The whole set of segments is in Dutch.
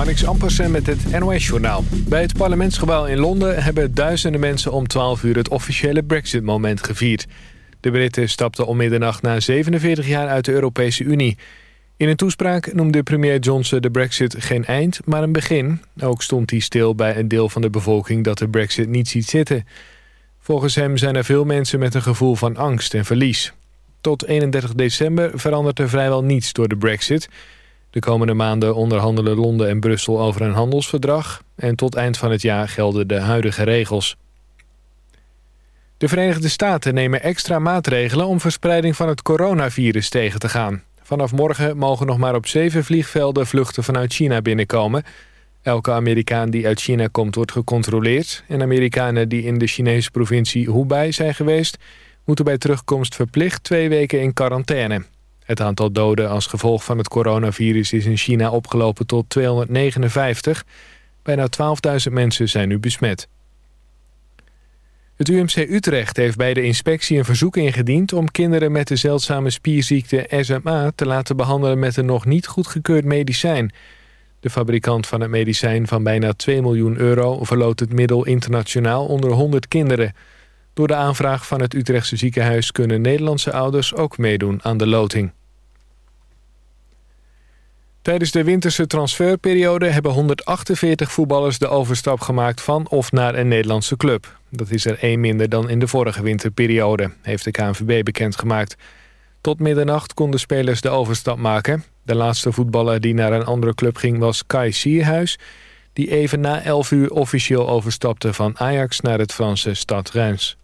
Marnix Ampersen met het NOS-journaal. Bij het parlementsgebouw in Londen hebben duizenden mensen om 12 uur het officiële Brexit-moment gevierd. De Britten stapten om middernacht na 47 jaar uit de Europese Unie. In een toespraak noemde premier Johnson de Brexit geen eind, maar een begin. Ook stond hij stil bij een deel van de bevolking dat de Brexit niet ziet zitten. Volgens hem zijn er veel mensen met een gevoel van angst en verlies. Tot 31 december verandert er vrijwel niets door de Brexit... De komende maanden onderhandelen Londen en Brussel over een handelsverdrag... en tot eind van het jaar gelden de huidige regels. De Verenigde Staten nemen extra maatregelen... om verspreiding van het coronavirus tegen te gaan. Vanaf morgen mogen nog maar op zeven vliegvelden vluchten vanuit China binnenkomen. Elke Amerikaan die uit China komt wordt gecontroleerd... en Amerikanen die in de Chinese provincie Hubei zijn geweest... moeten bij terugkomst verplicht twee weken in quarantaine. Het aantal doden als gevolg van het coronavirus is in China opgelopen tot 259. Bijna 12.000 mensen zijn nu besmet. Het UMC Utrecht heeft bij de inspectie een verzoek ingediend... om kinderen met de zeldzame spierziekte SMA te laten behandelen... met een nog niet goedgekeurd medicijn. De fabrikant van het medicijn van bijna 2 miljoen euro... verloot het middel internationaal onder 100 kinderen. Door de aanvraag van het Utrechtse ziekenhuis... kunnen Nederlandse ouders ook meedoen aan de loting. Tijdens de winterse transferperiode hebben 148 voetballers de overstap gemaakt van of naar een Nederlandse club. Dat is er één minder dan in de vorige winterperiode, heeft de KNVB bekendgemaakt. Tot middernacht konden spelers de overstap maken. De laatste voetballer die naar een andere club ging was Kai Sierhuis... die even na 11 uur officieel overstapte van Ajax naar het Franse stad Reims.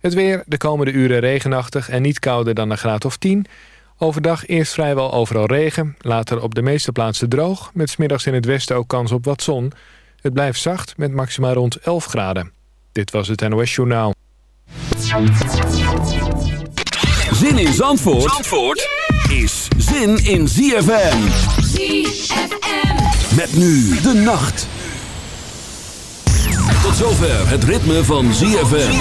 Het weer, de komende uren regenachtig en niet kouder dan een graad of 10... Overdag eerst vrijwel overal regen, later op de meeste plaatsen droog... met smiddags in het westen ook kans op wat zon. Het blijft zacht met maxima rond 11 graden. Dit was het NOS Journaal. Zin in Zandvoort, Zandvoort is zin in ZFM. ZFM. Met nu de nacht. Tot zover het ritme van ZFM.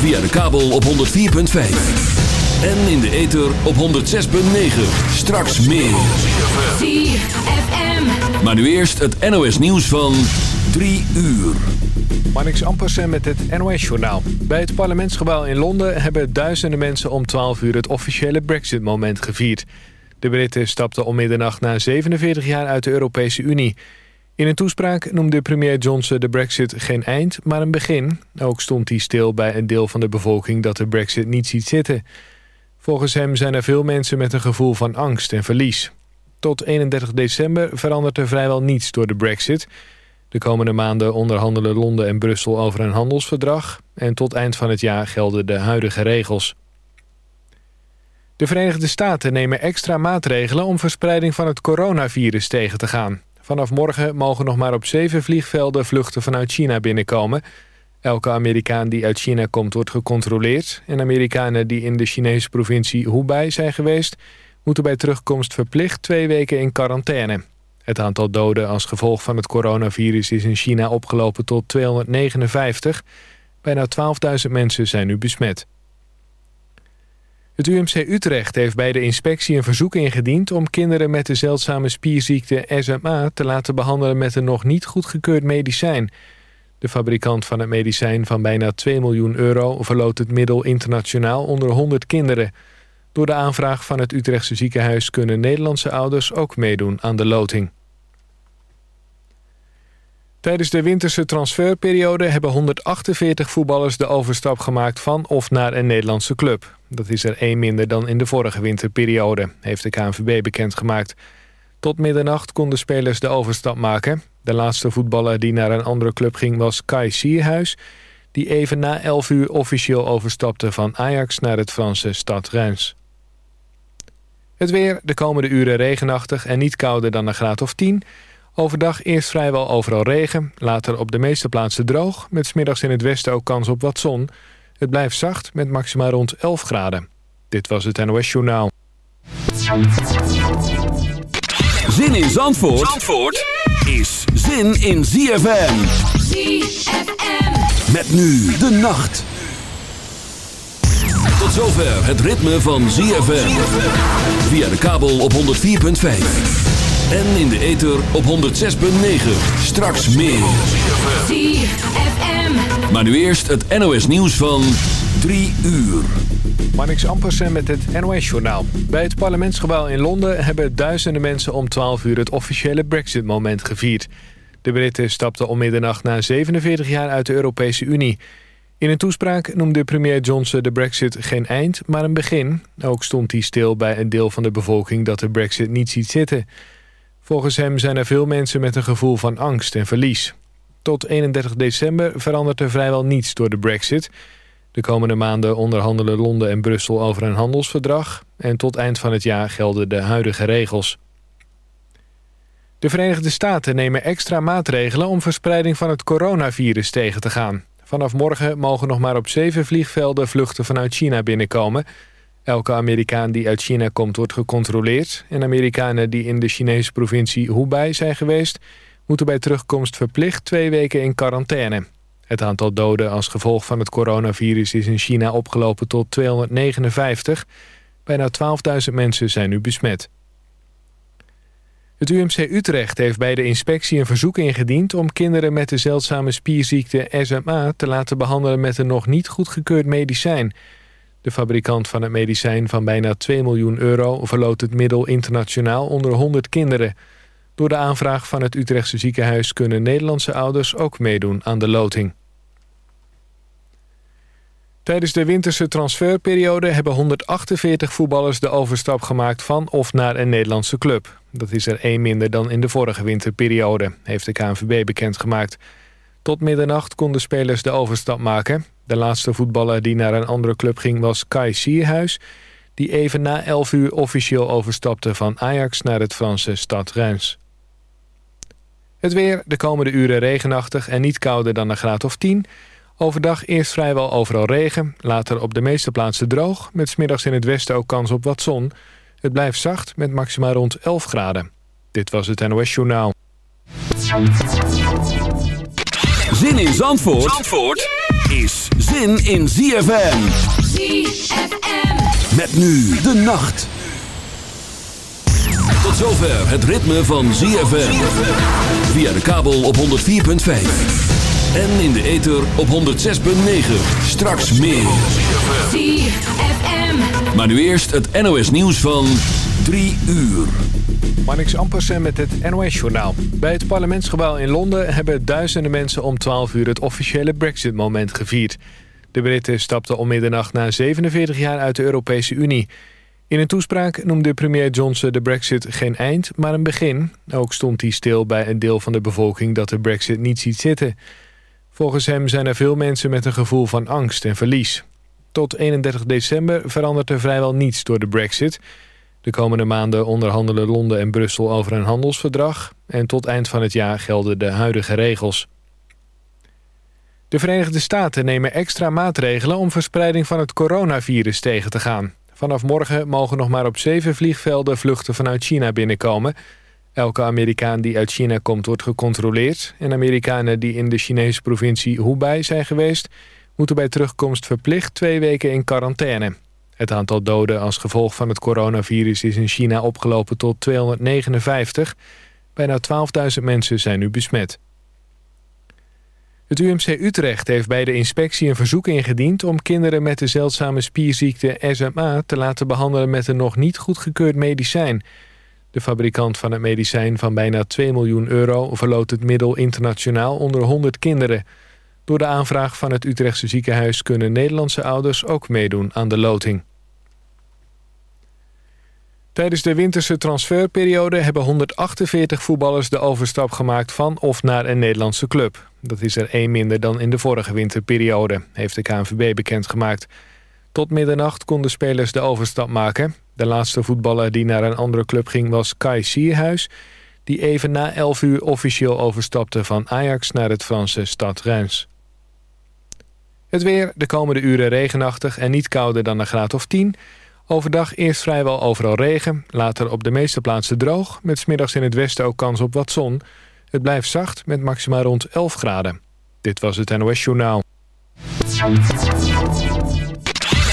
Via de kabel op 104.5. En in de ether op 106.9. Straks meer. ZFM. Maar nu eerst het NOS nieuws van 3 uur. Marnix Ampersen met het NOS-journaal. Bij het parlementsgebouw in Londen hebben duizenden mensen om 12 uur het officiële Brexit-moment gevierd. De Britten stapten om middernacht na 47 jaar uit de Europese Unie. In een toespraak noemde premier Johnson de brexit geen eind, maar een begin. Ook stond hij stil bij een deel van de bevolking dat de brexit niet ziet zitten. Volgens hem zijn er veel mensen met een gevoel van angst en verlies. Tot 31 december verandert er vrijwel niets door de brexit. De komende maanden onderhandelen Londen en Brussel over een handelsverdrag... en tot eind van het jaar gelden de huidige regels. De Verenigde Staten nemen extra maatregelen... om verspreiding van het coronavirus tegen te gaan. Vanaf morgen mogen nog maar op zeven vliegvelden vluchten vanuit China binnenkomen... Elke Amerikaan die uit China komt wordt gecontroleerd... en Amerikanen die in de Chinese provincie Hubei zijn geweest... moeten bij terugkomst verplicht twee weken in quarantaine. Het aantal doden als gevolg van het coronavirus is in China opgelopen tot 259. Bijna 12.000 mensen zijn nu besmet. Het UMC Utrecht heeft bij de inspectie een verzoek ingediend... om kinderen met de zeldzame spierziekte SMA te laten behandelen met een nog niet goedgekeurd medicijn... De fabrikant van het medicijn van bijna 2 miljoen euro... verloot het middel internationaal onder 100 kinderen. Door de aanvraag van het Utrechtse ziekenhuis... kunnen Nederlandse ouders ook meedoen aan de loting. Tijdens de winterse transferperiode hebben 148 voetballers de overstap gemaakt van of naar een Nederlandse club. Dat is er één minder dan in de vorige winterperiode, heeft de KNVB bekendgemaakt. Tot middernacht konden spelers de overstap maken. De laatste voetballer die naar een andere club ging was Kai Sierhuis... die even na 11 uur officieel overstapte van Ajax naar het Franse stad Reims. Het weer, de komende uren regenachtig en niet kouder dan een graad of 10. Overdag eerst vrijwel overal regen, later op de meeste plaatsen droog... met smiddags in het westen ook kans op wat zon. Het blijft zacht met maxima rond 11 graden. Dit was het NOS Journaal. Zin in Zandvoort, Zandvoort? Is zin in ZFM. ZFM. Met nu de nacht. Tot zover het ritme van ZFM. Via de kabel op 104.5. En in de ether op 106.9. Straks meer. ZFM. Maar nu eerst het NOS nieuws van 3 uur. Marnix Ampersen met het NOS-journaal. Bij het parlementsgebouw in Londen hebben duizenden mensen om 12 uur het officiële Brexit-moment gevierd. De Britten stapten om middernacht na 47 jaar uit de Europese Unie. In een toespraak noemde premier Johnson de Brexit geen eind, maar een begin. Ook stond hij stil bij een deel van de bevolking dat de Brexit niet ziet zitten. Volgens hem zijn er veel mensen met een gevoel van angst en verlies. Tot 31 december verandert er vrijwel niets door de Brexit. De komende maanden onderhandelen Londen en Brussel over een handelsverdrag... en tot eind van het jaar gelden de huidige regels. De Verenigde Staten nemen extra maatregelen om verspreiding van het coronavirus tegen te gaan. Vanaf morgen mogen nog maar op zeven vliegvelden vluchten vanuit China binnenkomen. Elke Amerikaan die uit China komt wordt gecontroleerd... en Amerikanen die in de Chinese provincie Hubei zijn geweest... moeten bij terugkomst verplicht twee weken in quarantaine. Het aantal doden als gevolg van het coronavirus is in China opgelopen tot 259. Bijna 12.000 mensen zijn nu besmet. Het UMC Utrecht heeft bij de inspectie een verzoek ingediend... om kinderen met de zeldzame spierziekte SMA te laten behandelen met een nog niet goedgekeurd medicijn. De fabrikant van het medicijn van bijna 2 miljoen euro verloot het middel internationaal onder 100 kinderen. Door de aanvraag van het Utrechtse ziekenhuis kunnen Nederlandse ouders ook meedoen aan de loting. Tijdens de winterse transferperiode hebben 148 voetballers de overstap gemaakt van of naar een Nederlandse club. Dat is er één minder dan in de vorige winterperiode, heeft de KNVB bekendgemaakt. Tot middernacht konden spelers de overstap maken. De laatste voetballer die naar een andere club ging was Kai Sierhuis... die even na 11 uur officieel overstapte van Ajax naar het Franse stad Reims. Het weer, de komende uren regenachtig en niet kouder dan een graad of 10... Overdag eerst vrijwel overal regen, later op de meeste plaatsen droog... met smiddags in het westen ook kans op wat zon. Het blijft zacht met maxima rond 11 graden. Dit was het NOS Journaal. Zin in Zandvoort, Zandvoort is zin in ZFM. ZFM. Met nu de nacht. Tot zover het ritme van ZFM. Via de kabel op 104.5. En in de ether op 106.9. Straks meer. ZFM. Maar nu eerst het NOS nieuws van 3 uur. Marnix Ampersen met het NOS-journaal. Bij het parlementsgebouw in Londen hebben duizenden mensen om 12 uur het officiële Brexit-moment gevierd. De Britten stapten om middernacht na 47 jaar uit de Europese Unie. In een toespraak noemde premier Johnson de Brexit geen eind, maar een begin. Ook stond hij stil bij een deel van de bevolking dat de Brexit niet ziet zitten. Volgens hem zijn er veel mensen met een gevoel van angst en verlies. Tot 31 december verandert er vrijwel niets door de Brexit. De komende maanden onderhandelen Londen en Brussel over een handelsverdrag... en tot eind van het jaar gelden de huidige regels. De Verenigde Staten nemen extra maatregelen... om verspreiding van het coronavirus tegen te gaan. Vanaf morgen mogen nog maar op zeven vliegvelden vluchten vanuit China binnenkomen... Elke Amerikaan die uit China komt wordt gecontroleerd... en Amerikanen die in de Chinese provincie Hubei zijn geweest... moeten bij terugkomst verplicht twee weken in quarantaine. Het aantal doden als gevolg van het coronavirus is in China opgelopen tot 259. Bijna 12.000 mensen zijn nu besmet. Het UMC Utrecht heeft bij de inspectie een verzoek ingediend... om kinderen met de zeldzame spierziekte SMA te laten behandelen met een nog niet goedgekeurd medicijn... De fabrikant van het medicijn van bijna 2 miljoen euro... verloot het middel internationaal onder 100 kinderen. Door de aanvraag van het Utrechtse ziekenhuis... kunnen Nederlandse ouders ook meedoen aan de loting. Tijdens de winterse transferperiode hebben 148 voetballers de overstap gemaakt van of naar een Nederlandse club. Dat is er één minder dan in de vorige winterperiode, heeft de KNVB bekendgemaakt. Tot middernacht konden spelers de overstap maken. De laatste voetballer die naar een andere club ging was Kai Sierhuis... die even na 11 uur officieel overstapte van Ajax naar het Franse stad Reims. Het weer, de komende uren regenachtig en niet kouder dan een graad of 10. Overdag eerst vrijwel overal regen, later op de meeste plaatsen droog... met smiddags in het westen ook kans op wat zon. Het blijft zacht met maxima rond 11 graden. Dit was het NOS Journaal.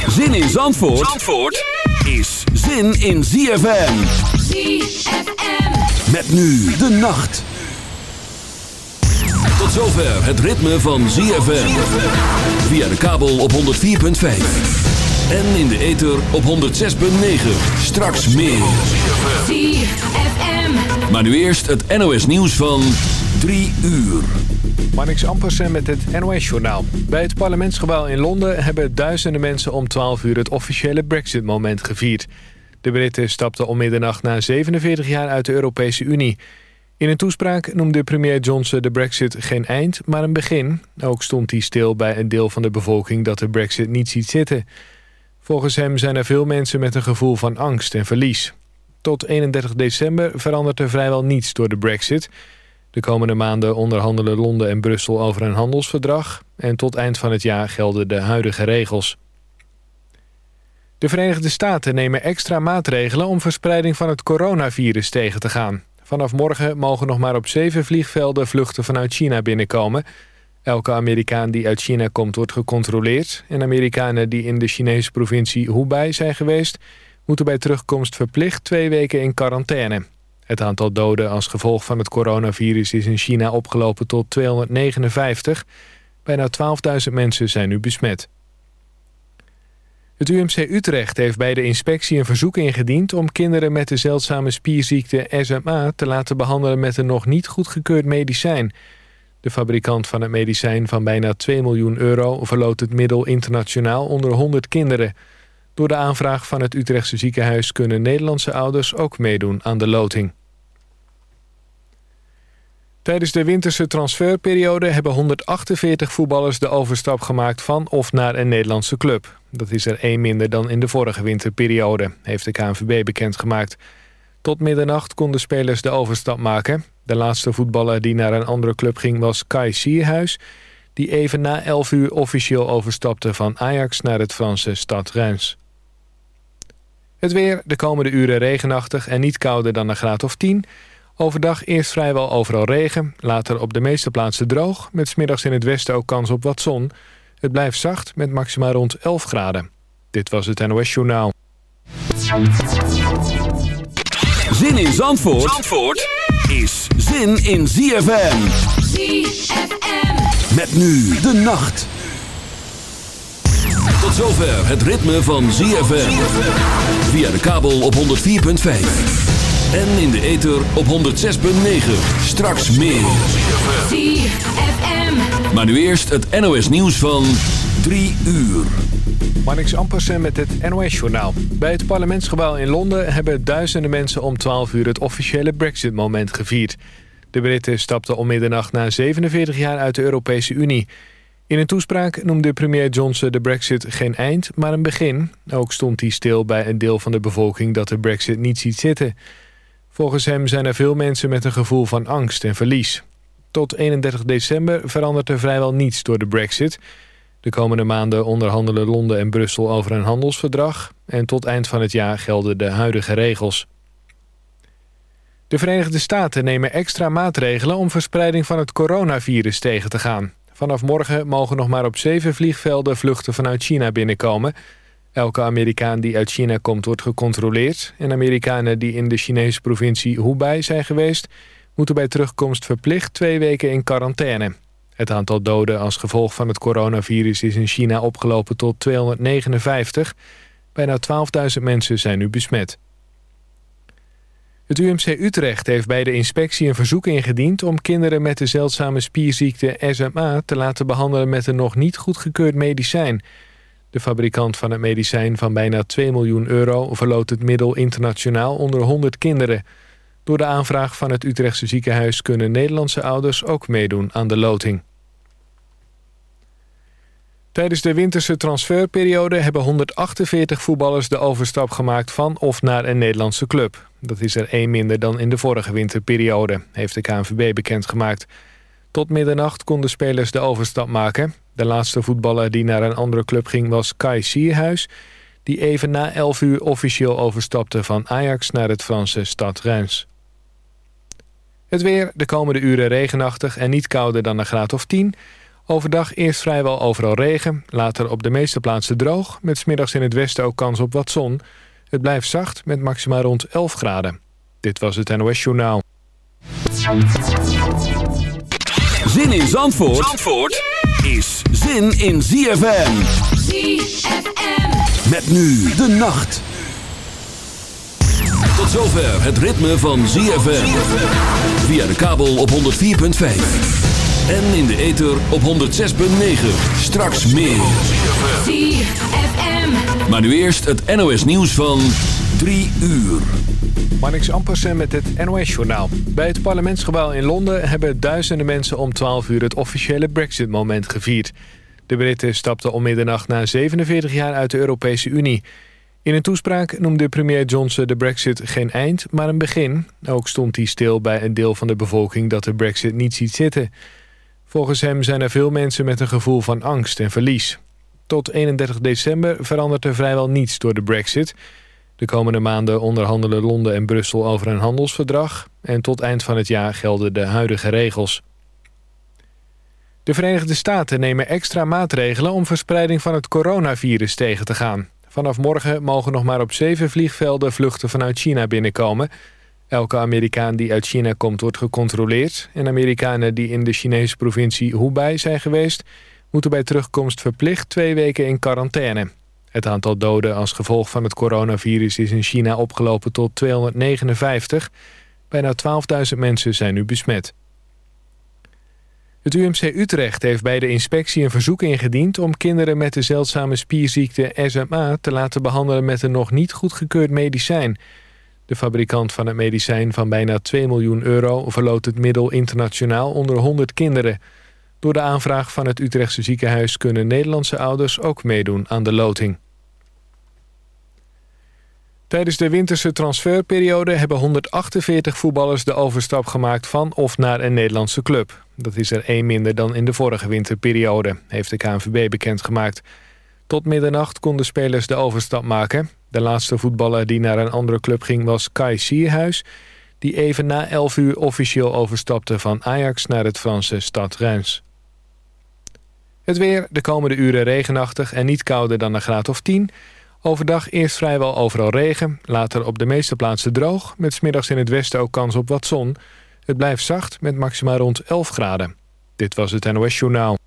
Zin in Zandvoort, Zandvoort is zin in ZFM. ZFM. Met Met nu de nacht. Tot zover het ritme van ZFM. Via de kabel op 104.5. En in de ether op 106.9. Straks meer. ZFM. Maar nu eerst het NOS nieuws van 3 uur. Marnix Ampersen met het NOS-journaal. Bij het parlementsgebouw in Londen hebben duizenden mensen om 12 uur het officiële Brexit-moment gevierd. De Britten stapten om middernacht na 47 jaar uit de Europese Unie. In een toespraak noemde premier Johnson de brexit geen eind, maar een begin. Ook stond hij stil bij een deel van de bevolking dat de brexit niet ziet zitten. Volgens hem zijn er veel mensen met een gevoel van angst en verlies. Tot 31 december verandert er vrijwel niets door de brexit. De komende maanden onderhandelen Londen en Brussel over een handelsverdrag... en tot eind van het jaar gelden de huidige regels. De Verenigde Staten nemen extra maatregelen om verspreiding van het coronavirus tegen te gaan. Vanaf morgen mogen nog maar op zeven vliegvelden vluchten vanuit China binnenkomen. Elke Amerikaan die uit China komt wordt gecontroleerd... en Amerikanen die in de Chinese provincie Hubei zijn geweest... moeten bij terugkomst verplicht twee weken in quarantaine. Het aantal doden als gevolg van het coronavirus is in China opgelopen tot 259. Bijna 12.000 mensen zijn nu besmet. Het UMC Utrecht heeft bij de inspectie een verzoek ingediend... om kinderen met de zeldzame spierziekte SMA te laten behandelen... met een nog niet goedgekeurd medicijn. De fabrikant van het medicijn van bijna 2 miljoen euro... verloot het middel internationaal onder 100 kinderen. Door de aanvraag van het Utrechtse ziekenhuis... kunnen Nederlandse ouders ook meedoen aan de loting. Tijdens de winterse transferperiode hebben 148 voetballers de overstap gemaakt van of naar een Nederlandse club. Dat is er één minder dan in de vorige winterperiode, heeft de KNVB bekendgemaakt. Tot middernacht konden spelers de overstap maken. De laatste voetballer die naar een andere club ging was Kai Sierhuis... die even na 11 uur officieel overstapte van Ajax naar het Franse Stad Reims. Het weer, de komende uren regenachtig en niet kouder dan een graad of 10... Overdag eerst vrijwel overal regen, later op de meeste plaatsen droog... met smiddags in het westen ook kans op wat zon. Het blijft zacht met maxima rond 11 graden. Dit was het NOS Journaal. Zin in Zandvoort, Zandvoort is zin in ZFM. ZFM. Met nu de nacht. Tot zover het ritme van ZFM. Via de kabel op 104.5. En in de ether op 106.9. Straks meer. ZFM. Maar nu eerst het NOS nieuws van 3 uur. Marnix Ampersen met het NOS-journaal. Bij het parlementsgebouw in Londen hebben duizenden mensen om 12 uur het officiële Brexit-moment gevierd. De Britten stapten om middernacht na 47 jaar uit de Europese Unie. In een toespraak noemde premier Johnson de brexit geen eind, maar een begin. Ook stond hij stil bij een deel van de bevolking dat de brexit niet ziet zitten. Volgens hem zijn er veel mensen met een gevoel van angst en verlies. Tot 31 december verandert er vrijwel niets door de brexit. De komende maanden onderhandelen Londen en Brussel over een handelsverdrag... en tot eind van het jaar gelden de huidige regels. De Verenigde Staten nemen extra maatregelen... om verspreiding van het coronavirus tegen te gaan. Vanaf morgen mogen nog maar op zeven vliegvelden vluchten vanuit China binnenkomen... Elke Amerikaan die uit China komt wordt gecontroleerd... en Amerikanen die in de Chinese provincie Hubei zijn geweest... moeten bij terugkomst verplicht twee weken in quarantaine. Het aantal doden als gevolg van het coronavirus is in China opgelopen tot 259. Bijna 12.000 mensen zijn nu besmet. Het UMC Utrecht heeft bij de inspectie een verzoek ingediend... om kinderen met de zeldzame spierziekte SMA te laten behandelen met een nog niet goedgekeurd medicijn... De fabrikant van het medicijn van bijna 2 miljoen euro... verloot het middel internationaal onder 100 kinderen. Door de aanvraag van het Utrechtse ziekenhuis... kunnen Nederlandse ouders ook meedoen aan de loting. Tijdens de winterse transferperiode hebben 148 voetballers de overstap gemaakt van of naar een Nederlandse club. Dat is er één minder dan in de vorige winterperiode, heeft de KNVB bekendgemaakt. Tot middernacht konden spelers de overstap maken. De laatste voetballer die naar een andere club ging was Kai Sierhuis... die even na 11 uur officieel overstapte van Ajax naar het Franse Stad Reims. Het weer, de komende uren regenachtig en niet kouder dan een graad of 10. Overdag eerst vrijwel overal regen, later op de meeste plaatsen droog... met smiddags in het westen ook kans op wat zon. Het blijft zacht met maxima rond 11 graden. Dit was het NOS Journaal. Zin in Zandvoort, Zandvoort is zin in ZFM. ZFM. Met nu de nacht. Tot zover het ritme van ZFM. Via de kabel op 104.5. En in de ether op 106.9. Straks meer. ZFM. Maar nu eerst het NOS nieuws van 3 uur. Marnix Ampersen met het NOS-journaal. Bij het parlementsgebouw in Londen hebben duizenden mensen om 12 uur het officiële Brexit-moment gevierd. De Britten stapten om middernacht na 47 jaar uit de Europese Unie. In een toespraak noemde premier Johnson de Brexit geen eind, maar een begin. Ook stond hij stil bij een deel van de bevolking dat de Brexit niet ziet zitten. Volgens hem zijn er veel mensen met een gevoel van angst en verlies. Tot 31 december verandert er vrijwel niets door de Brexit... De komende maanden onderhandelen Londen en Brussel over een handelsverdrag... en tot eind van het jaar gelden de huidige regels. De Verenigde Staten nemen extra maatregelen... om verspreiding van het coronavirus tegen te gaan. Vanaf morgen mogen nog maar op zeven vliegvelden vluchten vanuit China binnenkomen. Elke Amerikaan die uit China komt wordt gecontroleerd... en Amerikanen die in de Chinese provincie Hubei zijn geweest... moeten bij terugkomst verplicht twee weken in quarantaine. Het aantal doden als gevolg van het coronavirus is in China opgelopen tot 259. Bijna 12.000 mensen zijn nu besmet. Het UMC Utrecht heeft bij de inspectie een verzoek ingediend... om kinderen met de zeldzame spierziekte SMA te laten behandelen met een nog niet goedgekeurd medicijn. De fabrikant van het medicijn van bijna 2 miljoen euro verloot het middel internationaal onder 100 kinderen. Door de aanvraag van het Utrechtse ziekenhuis kunnen Nederlandse ouders ook meedoen aan de loting. Tijdens de winterse transferperiode hebben 148 voetballers de overstap gemaakt van of naar een Nederlandse club. Dat is er één minder dan in de vorige winterperiode, heeft de KNVB bekendgemaakt. Tot middernacht konden spelers de overstap maken. De laatste voetballer die naar een andere club ging was Kai Sierhuis... die even na 11 uur officieel overstapte van Ajax naar het Franse Stad Reims. Het weer, de komende uren regenachtig en niet kouder dan een graad of 10... Overdag eerst vrijwel overal regen, later op de meeste plaatsen droog... met smiddags in het westen ook kans op wat zon. Het blijft zacht met maxima rond 11 graden. Dit was het NOS Journaal.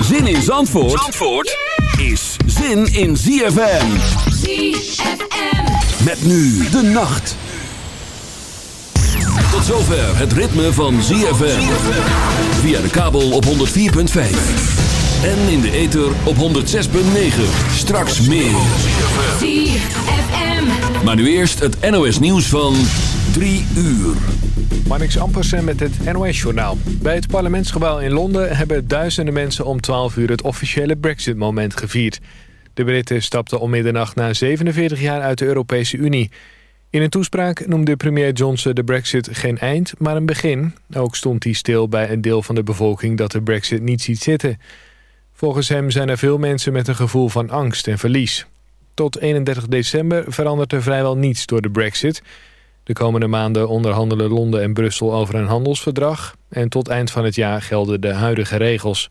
Zin in Zandvoort, Zandvoort is zin in ZFM. ZFM. Met nu de nacht. Tot zover het ritme van ZFM. Via de kabel op 104.5. En in de ether op 106.9. Straks meer. ZFM. Maar nu eerst het NOS nieuws van 3 uur. Marnix Ampersen met het NOS-journaal. Bij het parlementsgebouw in Londen hebben duizenden mensen om 12 uur het officiële Brexit-moment gevierd. De Britten stapten om middernacht na 47 jaar uit de Europese Unie. In een toespraak noemde premier Johnson de Brexit geen eind, maar een begin. Ook stond hij stil bij een deel van de bevolking dat de Brexit niet ziet zitten. Volgens hem zijn er veel mensen met een gevoel van angst en verlies. Tot 31 december verandert er vrijwel niets door de Brexit. De komende maanden onderhandelen Londen en Brussel over een handelsverdrag... en tot eind van het jaar gelden de huidige regels.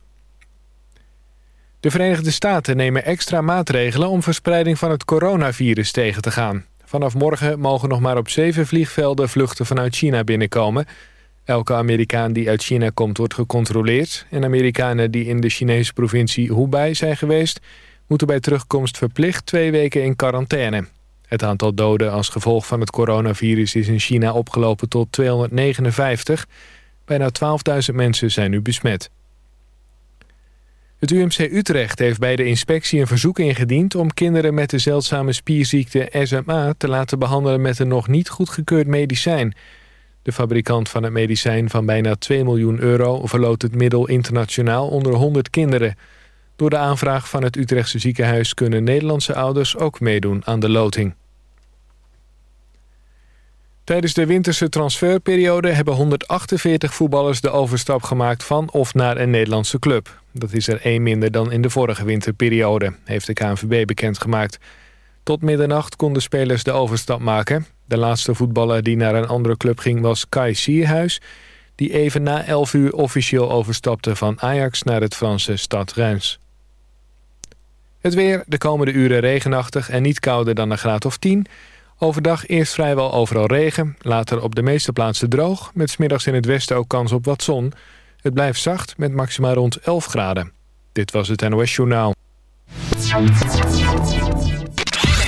De Verenigde Staten nemen extra maatregelen... om verspreiding van het coronavirus tegen te gaan. Vanaf morgen mogen nog maar op zeven vliegvelden vluchten vanuit China binnenkomen. Elke Amerikaan die uit China komt wordt gecontroleerd... en Amerikanen die in de Chinese provincie Hubei zijn geweest... moeten bij terugkomst verplicht twee weken in quarantaine. Het aantal doden als gevolg van het coronavirus is in China opgelopen tot 259. Bijna 12.000 mensen zijn nu besmet. Het UMC Utrecht heeft bij de inspectie een verzoek ingediend... om kinderen met de zeldzame spierziekte SMA te laten behandelen met een nog niet goedgekeurd medicijn. De fabrikant van het medicijn van bijna 2 miljoen euro verloot het middel internationaal onder 100 kinderen. Door de aanvraag van het Utrechtse ziekenhuis kunnen Nederlandse ouders ook meedoen aan de loting. Tijdens de winterse transferperiode hebben 148 voetballers de overstap gemaakt van of naar een Nederlandse club. Dat is er één minder dan in de vorige winterperiode, heeft de KNVB bekendgemaakt. Tot middernacht konden spelers de overstap maken. De laatste voetballer die naar een andere club ging was Kai Sierhuis... die even na 11 uur officieel overstapte van Ajax naar het Franse Stad Reims. Het weer, de komende uren regenachtig en niet kouder dan een graad of 10. Overdag eerst vrijwel overal regen, later op de meeste plaatsen droog... met smiddags in het westen ook kans op wat zon. Het blijft zacht met maximaal rond 11 graden. Dit was het NOS Journaal.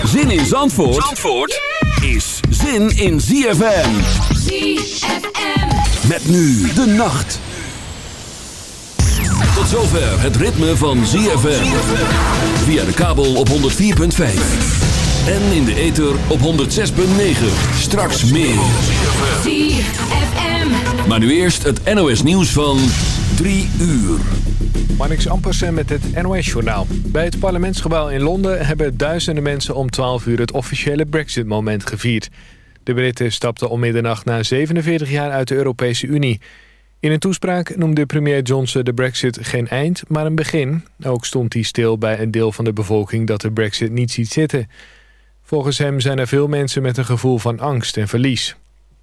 Zin in Zandvoort, Zandvoort is zin in ZFM. ZFM. Met nu de nacht. Tot zover het ritme van ZFM. Via de kabel op 104.5. En in de ether op 106.9. Straks meer. ZFM. Maar nu eerst het NOS nieuws van 3 uur. Marnix Ampersen met het NOS-journaal. Bij het parlementsgebouw in Londen hebben duizenden mensen om 12 uur het officiële Brexit-moment gevierd. De Britten stapten om middernacht na 47 jaar uit de Europese Unie. In een toespraak noemde premier Johnson de Brexit geen eind, maar een begin. Ook stond hij stil bij een deel van de bevolking dat de Brexit niet ziet zitten. Volgens hem zijn er veel mensen met een gevoel van angst en verlies.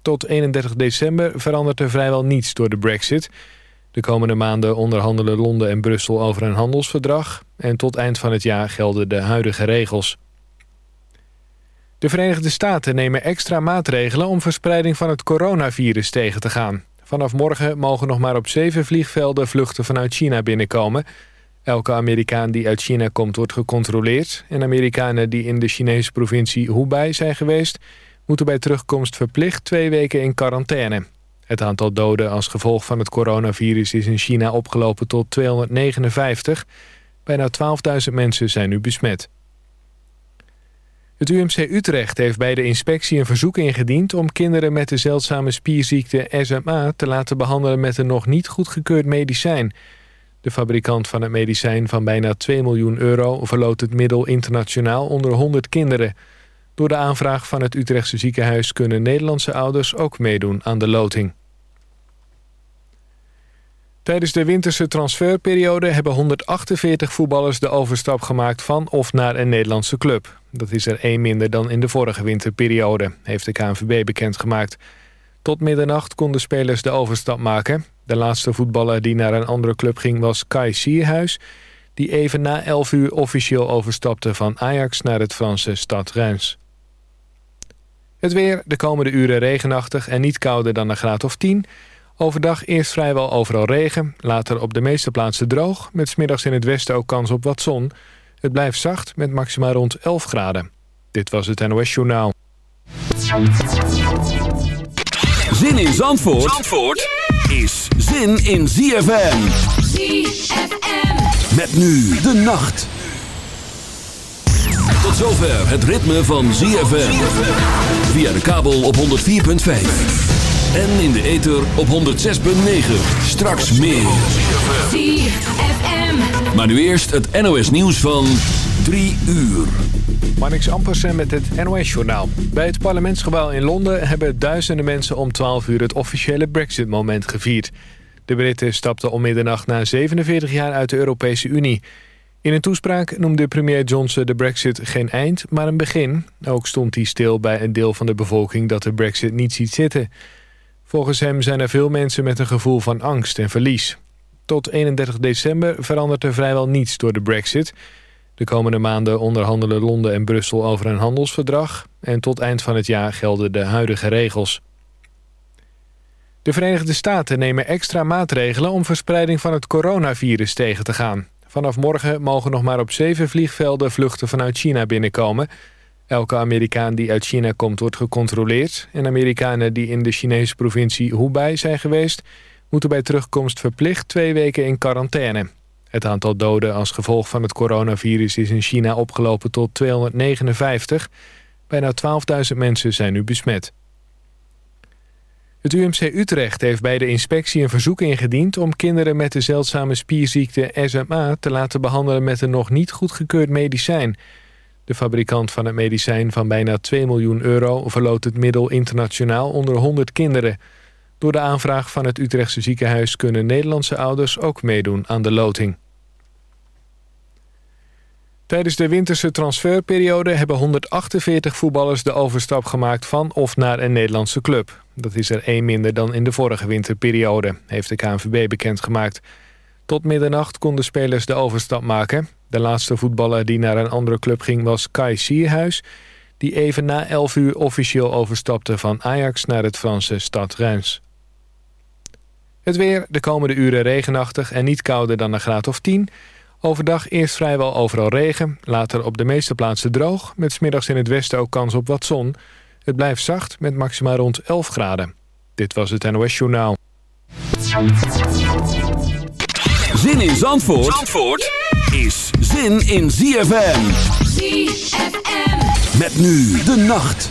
Tot 31 december verandert er vrijwel niets door de Brexit... De komende maanden onderhandelen Londen en Brussel over een handelsverdrag... en tot eind van het jaar gelden de huidige regels. De Verenigde Staten nemen extra maatregelen... om verspreiding van het coronavirus tegen te gaan. Vanaf morgen mogen nog maar op zeven vliegvelden vluchten vanuit China binnenkomen. Elke Amerikaan die uit China komt wordt gecontroleerd... en Amerikanen die in de Chinese provincie Hubei zijn geweest... moeten bij terugkomst verplicht twee weken in quarantaine. Het aantal doden als gevolg van het coronavirus is in China opgelopen tot 259. Bijna 12.000 mensen zijn nu besmet. Het UMC Utrecht heeft bij de inspectie een verzoek ingediend... om kinderen met de zeldzame spierziekte SMA te laten behandelen met een nog niet goedgekeurd medicijn. De fabrikant van het medicijn van bijna 2 miljoen euro verloot het middel internationaal onder 100 kinderen... Door de aanvraag van het Utrechtse ziekenhuis kunnen Nederlandse ouders ook meedoen aan de loting. Tijdens de winterse transferperiode hebben 148 voetballers de overstap gemaakt van of naar een Nederlandse club. Dat is er één minder dan in de vorige winterperiode, heeft de KNVB bekendgemaakt. Tot middernacht konden spelers de overstap maken. De laatste voetballer die naar een andere club ging was Kai Sierhuis... die even na 11 uur officieel overstapte van Ajax naar het Franse Stad Reims. Het weer, de komende uren regenachtig en niet kouder dan een graad of 10. Overdag eerst vrijwel overal regen, later op de meeste plaatsen droog... met smiddags in het westen ook kans op wat zon. Het blijft zacht met maximaal rond 11 graden. Dit was het NOS Journaal. Zin in Zandvoort, Zandvoort is zin in ZFM. ZFM. Met nu de nacht. Tot zover het ritme van ZFM. Via de kabel op 104.5. En in de ether op 106.9. Straks meer. ZFM. Maar nu eerst het NOS nieuws van 3 uur. Marnix Ampersen met het NOS-journaal. Bij het parlementsgebouw in Londen hebben duizenden mensen om 12 uur het officiële Brexit-moment gevierd. De Britten stapten om middernacht na 47 jaar uit de Europese Unie. In een toespraak noemde premier Johnson de brexit geen eind, maar een begin. Ook stond hij stil bij een deel van de bevolking dat de brexit niet ziet zitten. Volgens hem zijn er veel mensen met een gevoel van angst en verlies. Tot 31 december verandert er vrijwel niets door de brexit. De komende maanden onderhandelen Londen en Brussel over een handelsverdrag... en tot eind van het jaar gelden de huidige regels. De Verenigde Staten nemen extra maatregelen om verspreiding van het coronavirus tegen te gaan. Vanaf morgen mogen nog maar op zeven vliegvelden vluchten vanuit China binnenkomen. Elke Amerikaan die uit China komt wordt gecontroleerd... en Amerikanen die in de Chinese provincie Hubei zijn geweest... moeten bij terugkomst verplicht twee weken in quarantaine. Het aantal doden als gevolg van het coronavirus is in China opgelopen tot 259. Bijna 12.000 mensen zijn nu besmet. Het UMC Utrecht heeft bij de inspectie een verzoek ingediend... om kinderen met de zeldzame spierziekte SMA te laten behandelen met een nog niet goedgekeurd medicijn. De fabrikant van het medicijn van bijna 2 miljoen euro verloot het middel internationaal onder 100 kinderen. Door de aanvraag van het Utrechtse ziekenhuis kunnen Nederlandse ouders ook meedoen aan de loting. Tijdens de winterse transferperiode hebben 148 voetballers de overstap gemaakt van of naar een Nederlandse club. Dat is er één minder dan in de vorige winterperiode, heeft de KNVB bekendgemaakt. Tot middernacht konden spelers de overstap maken. De laatste voetballer die naar een andere club ging was Kai Sierhuis... die even na 11 uur officieel overstapte van Ajax naar het Franse stad Reims. Het weer, de komende uren regenachtig en niet kouder dan een graad of 10. Overdag eerst vrijwel overal regen, later op de meeste plaatsen droog... met smiddags in het westen ook kans op wat zon. Het blijft zacht met maxima rond 11 graden. Dit was het NOS Journaal. Zin in Zandvoort, Zandvoort is zin in ZFM. ZFM. Met nu de nacht.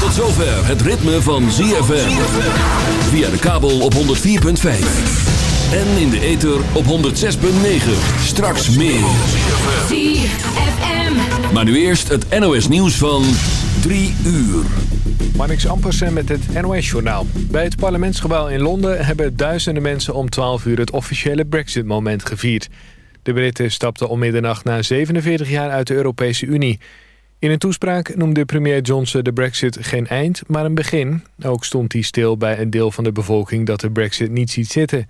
Tot zover het ritme van ZFM. Via de kabel op 104.5. En in de ether op 106.9. Straks meer. ZFM. Maar nu eerst het NOS nieuws van 3 uur. Marnix Ampersen met het NOS-journaal. Bij het parlementsgebouw in Londen hebben duizenden mensen om 12 uur het officiële Brexit-moment gevierd. De Britten stapten om middernacht na 47 jaar uit de Europese Unie. In een toespraak noemde premier Johnson de Brexit geen eind, maar een begin. Ook stond hij stil bij een deel van de bevolking dat de Brexit niet ziet zitten.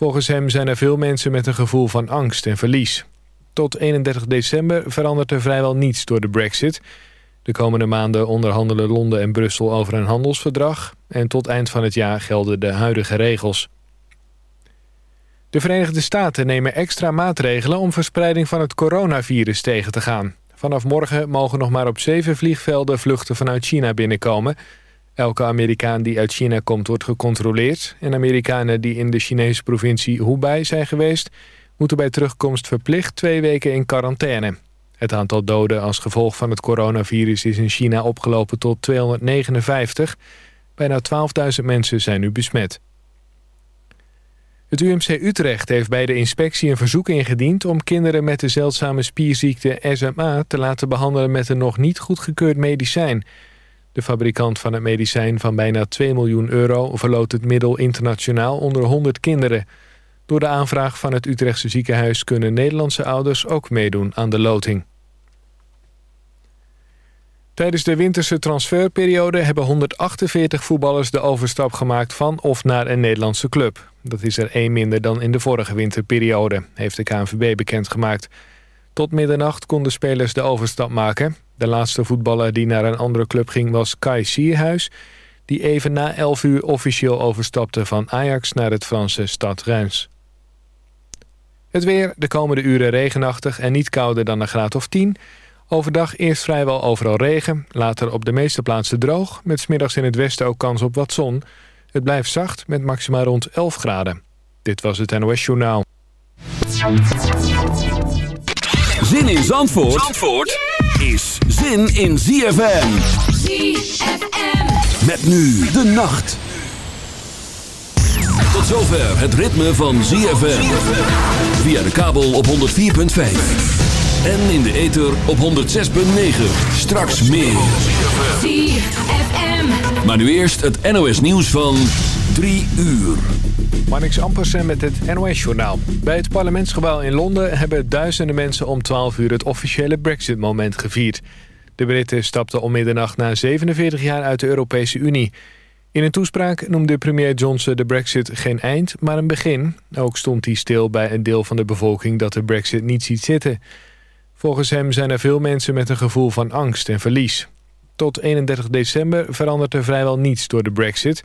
Volgens hem zijn er veel mensen met een gevoel van angst en verlies. Tot 31 december verandert er vrijwel niets door de Brexit. De komende maanden onderhandelen Londen en Brussel over een handelsverdrag... en tot eind van het jaar gelden de huidige regels. De Verenigde Staten nemen extra maatregelen... om verspreiding van het coronavirus tegen te gaan. Vanaf morgen mogen nog maar op zeven vliegvelden vluchten vanuit China binnenkomen. Elke Amerikaan die uit China komt wordt gecontroleerd... en Amerikanen die in de Chinese provincie Hubei zijn geweest... moeten bij terugkomst verplicht twee weken in quarantaine. Het aantal doden als gevolg van het coronavirus is in China opgelopen tot 259. Bijna 12.000 mensen zijn nu besmet. Het UMC Utrecht heeft bij de inspectie een verzoek ingediend... om kinderen met de zeldzame spierziekte SMA te laten behandelen... met een nog niet goedgekeurd medicijn. De fabrikant van het medicijn van bijna 2 miljoen euro... verloot het middel internationaal onder 100 kinderen. Door de aanvraag van het Utrechtse ziekenhuis... kunnen Nederlandse ouders ook meedoen aan de loting. Tijdens de winterse transferperiode hebben 148 voetballers de overstap gemaakt van of naar een Nederlandse club. Dat is er één minder dan in de vorige winterperiode, heeft de KNVB bekendgemaakt. Tot middernacht konden spelers de overstap maken. De laatste voetballer die naar een andere club ging was Kai Sierhuis... die even na 11 uur officieel overstapte van Ajax naar het Franse stad Reims. Het weer, de komende uren regenachtig en niet kouder dan een graad of 10... Overdag eerst vrijwel overal regen, later op de meeste plaatsen droog... met smiddags in het westen ook kans op wat zon. Het blijft zacht met maxima rond 11 graden. Dit was het NOS Journaal. Zin in Zandvoort, Zandvoort is zin in ZFM. ZFM. Met nu de nacht. Tot zover het ritme van ZFM. Via de kabel op 104.5. En in de ether op 106.9. Straks meer. ZFM. Maar nu eerst het NOS nieuws van 3 uur. Marnix Ampersen met het NOS-journaal. Bij het parlementsgebouw in Londen hebben duizenden mensen om 12 uur het officiële Brexit-moment gevierd. De Britten stapten om middernacht na 47 jaar uit de Europese Unie. In een toespraak noemde premier Johnson de Brexit geen eind, maar een begin. Ook stond hij stil bij een deel van de bevolking dat de Brexit niet ziet zitten. Volgens hem zijn er veel mensen met een gevoel van angst en verlies. Tot 31 december verandert er vrijwel niets door de Brexit.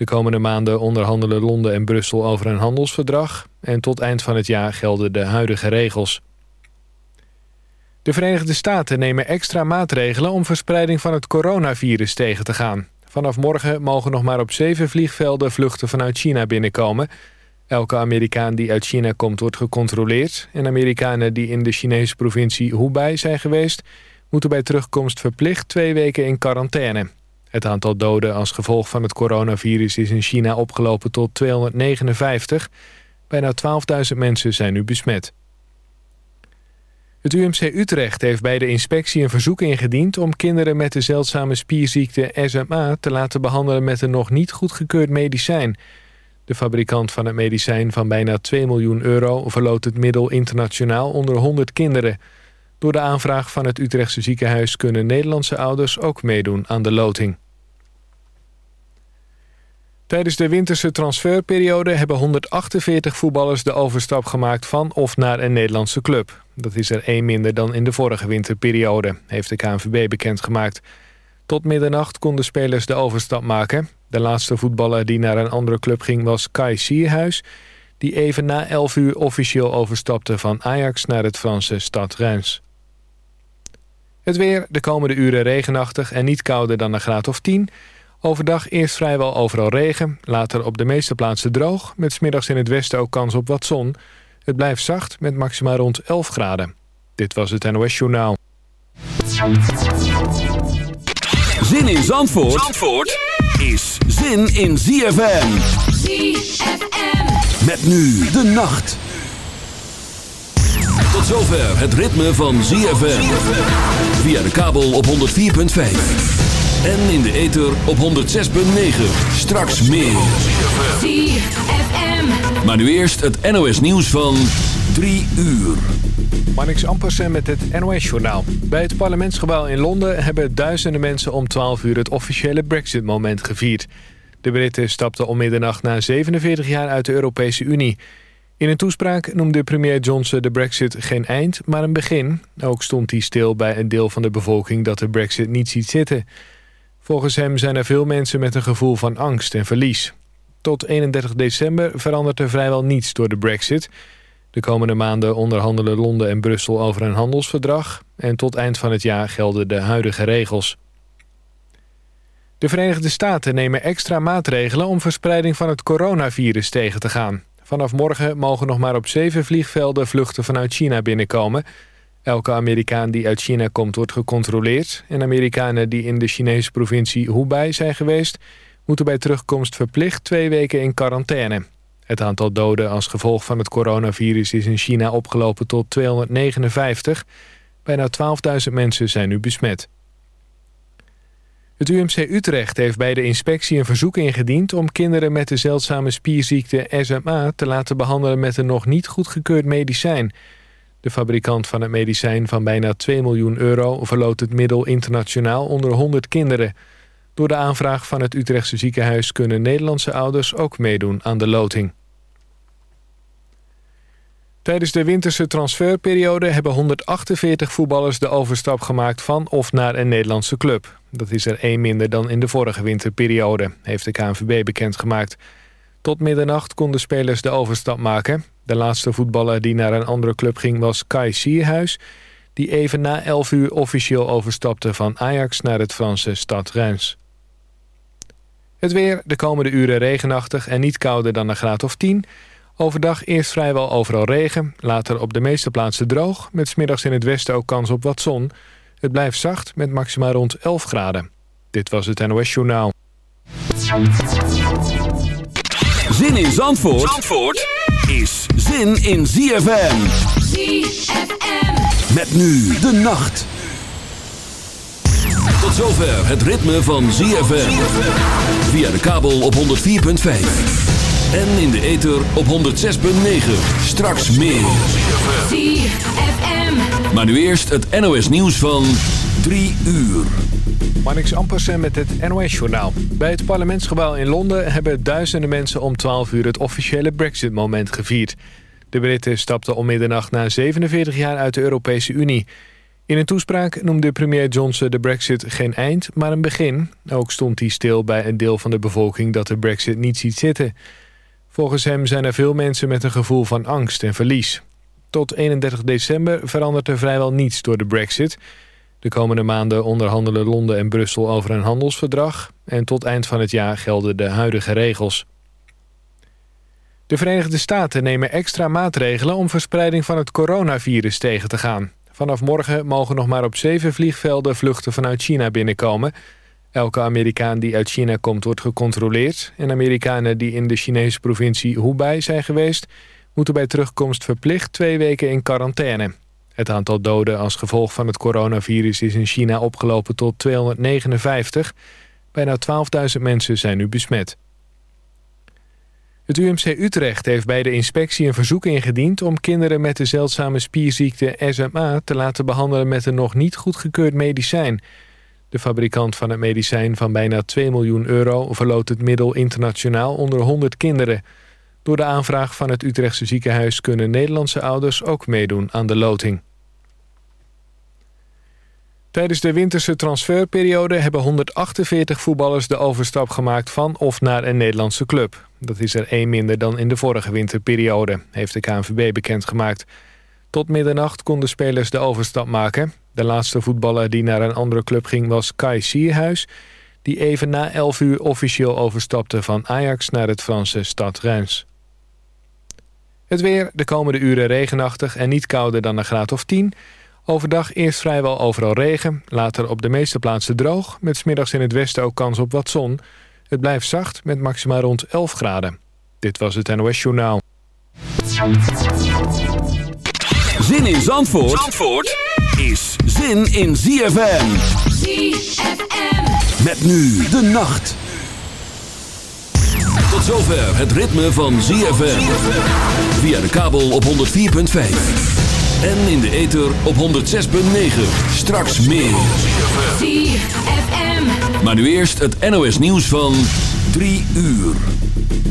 De komende maanden onderhandelen Londen en Brussel over een handelsverdrag... en tot eind van het jaar gelden de huidige regels. De Verenigde Staten nemen extra maatregelen... om verspreiding van het coronavirus tegen te gaan. Vanaf morgen mogen nog maar op zeven vliegvelden vluchten vanuit China binnenkomen... Elke Amerikaan die uit China komt wordt gecontroleerd... en Amerikanen die in de Chinese provincie Hubei zijn geweest... moeten bij terugkomst verplicht twee weken in quarantaine. Het aantal doden als gevolg van het coronavirus is in China opgelopen tot 259. Bijna 12.000 mensen zijn nu besmet. Het UMC Utrecht heeft bij de inspectie een verzoek ingediend... om kinderen met de zeldzame spierziekte SMA te laten behandelen met een nog niet goedgekeurd medicijn... De fabrikant van het medicijn van bijna 2 miljoen euro... verloot het middel internationaal onder 100 kinderen. Door de aanvraag van het Utrechtse ziekenhuis... kunnen Nederlandse ouders ook meedoen aan de loting. Tijdens de winterse transferperiode hebben 148 voetballers de overstap gemaakt van of naar een Nederlandse club. Dat is er één minder dan in de vorige winterperiode, heeft de KNVB bekendgemaakt. Tot middernacht konden spelers de overstap maken. De laatste voetballer die naar een andere club ging was Kai Sierhuis... die even na 11 uur officieel overstapte van Ajax naar het Franse stad Reims. Het weer, de komende uren regenachtig en niet kouder dan een graad of 10. Overdag eerst vrijwel overal regen, later op de meeste plaatsen droog... met smiddags in het westen ook kans op wat zon. Het blijft zacht met maximaal rond 11 graden. Dit was het NOS Journaal. Zin in Zandvoort, Zandvoort is zin in ZFM. ZFM. Met nu de nacht. Tot zover het ritme van ZFM. Via de kabel op 104.5. En in de ether op 106.9. Straks meer. ZFM. Maar nu eerst het NOS nieuws van 3 uur. Marnix Ampersen met het NOS-journaal. Bij het parlementsgebouw in Londen hebben duizenden mensen om 12 uur het officiële Brexit-moment gevierd. De Britten stapten om middernacht na 47 jaar uit de Europese Unie. In een toespraak noemde premier Johnson de Brexit geen eind, maar een begin. Ook stond hij stil bij een deel van de bevolking dat de Brexit niet ziet zitten. Volgens hem zijn er veel mensen met een gevoel van angst en verlies. Tot 31 december verandert er vrijwel niets door de Brexit... De komende maanden onderhandelen Londen en Brussel over een handelsverdrag... en tot eind van het jaar gelden de huidige regels. De Verenigde Staten nemen extra maatregelen... om verspreiding van het coronavirus tegen te gaan. Vanaf morgen mogen nog maar op zeven vliegvelden vluchten vanuit China binnenkomen. Elke Amerikaan die uit China komt wordt gecontroleerd... en Amerikanen die in de Chinese provincie Hubei zijn geweest... moeten bij terugkomst verplicht twee weken in quarantaine. Het aantal doden als gevolg van het coronavirus is in China opgelopen tot 259. Bijna 12.000 mensen zijn nu besmet. Het UMC Utrecht heeft bij de inspectie een verzoek ingediend... om kinderen met de zeldzame spierziekte SMA te laten behandelen met een nog niet goedgekeurd medicijn. De fabrikant van het medicijn van bijna 2 miljoen euro verloot het middel internationaal onder 100 kinderen... Door de aanvraag van het Utrechtse ziekenhuis kunnen Nederlandse ouders ook meedoen aan de loting. Tijdens de winterse transferperiode hebben 148 voetballers de overstap gemaakt van of naar een Nederlandse club. Dat is er één minder dan in de vorige winterperiode, heeft de KNVB bekendgemaakt. Tot middernacht konden spelers de overstap maken. De laatste voetballer die naar een andere club ging was Kai Sierhuis... die even na 11 uur officieel overstapte van Ajax naar het Franse stad Reims. Het weer, de komende uren regenachtig en niet kouder dan een graad of 10... Overdag eerst vrijwel overal regen, later op de meeste plaatsen droog... met smiddags in het westen ook kans op wat zon. Het blijft zacht met maxima rond 11 graden. Dit was het NOS Journaal. Zin in Zandvoort, Zandvoort is zin in ZFM. ZFM. Met nu de nacht. Tot zover het ritme van ZFM. Via de kabel op 104.5. En in de ether op 106.9. Straks meer. ZFM. Maar nu eerst het NOS nieuws van 3 uur. Marnix Ampersen met het NOS-journaal. Bij het parlementsgebouw in Londen hebben duizenden mensen om 12 uur het officiële Brexit-moment gevierd. De Britten stapten om middernacht na 47 jaar uit de Europese Unie. In een toespraak noemde premier Johnson de brexit geen eind, maar een begin. Ook stond hij stil bij een deel van de bevolking dat de brexit niet ziet zitten. Volgens hem zijn er veel mensen met een gevoel van angst en verlies. Tot 31 december verandert er vrijwel niets door de brexit. De komende maanden onderhandelen Londen en Brussel over een handelsverdrag... en tot eind van het jaar gelden de huidige regels. De Verenigde Staten nemen extra maatregelen... om verspreiding van het coronavirus tegen te gaan. Vanaf morgen mogen nog maar op zeven vliegvelden vluchten vanuit China binnenkomen. Elke Amerikaan die uit China komt wordt gecontroleerd... en Amerikanen die in de Chinese provincie Hubei zijn geweest... moeten bij terugkomst verplicht twee weken in quarantaine. Het aantal doden als gevolg van het coronavirus is in China opgelopen tot 259. Bijna 12.000 mensen zijn nu besmet. Het UMC Utrecht heeft bij de inspectie een verzoek ingediend... om kinderen met de zeldzame spierziekte SMA te laten behandelen met een nog niet goedgekeurd medicijn. De fabrikant van het medicijn van bijna 2 miljoen euro verloot het middel internationaal onder 100 kinderen. Door de aanvraag van het Utrechtse ziekenhuis kunnen Nederlandse ouders ook meedoen aan de loting. Tijdens de winterse transferperiode hebben 148 voetballers de overstap gemaakt van of naar een Nederlandse club. Dat is er één minder dan in de vorige winterperiode, heeft de KNVB bekendgemaakt. Tot middernacht konden spelers de overstap maken. De laatste voetballer die naar een andere club ging was Kai Sierhuis... die even na 11 uur officieel overstapte van Ajax naar het Franse stad Reims. Het weer, de komende uren regenachtig en niet kouder dan een graad of 10... Overdag eerst vrijwel overal regen, later op de meeste plaatsen droog... met smiddags in het westen ook kans op wat zon. Het blijft zacht met maximaal rond 11 graden. Dit was het NOS Journaal. Zin in Zandvoort, Zandvoort is zin in ZFM. ZFM. Met nu de nacht. Tot zover het ritme van ZFM. Via de kabel op 104.5. En in de ether op 106.9. Straks meer. ZFM. Maar nu eerst het NOS nieuws van 3 uur.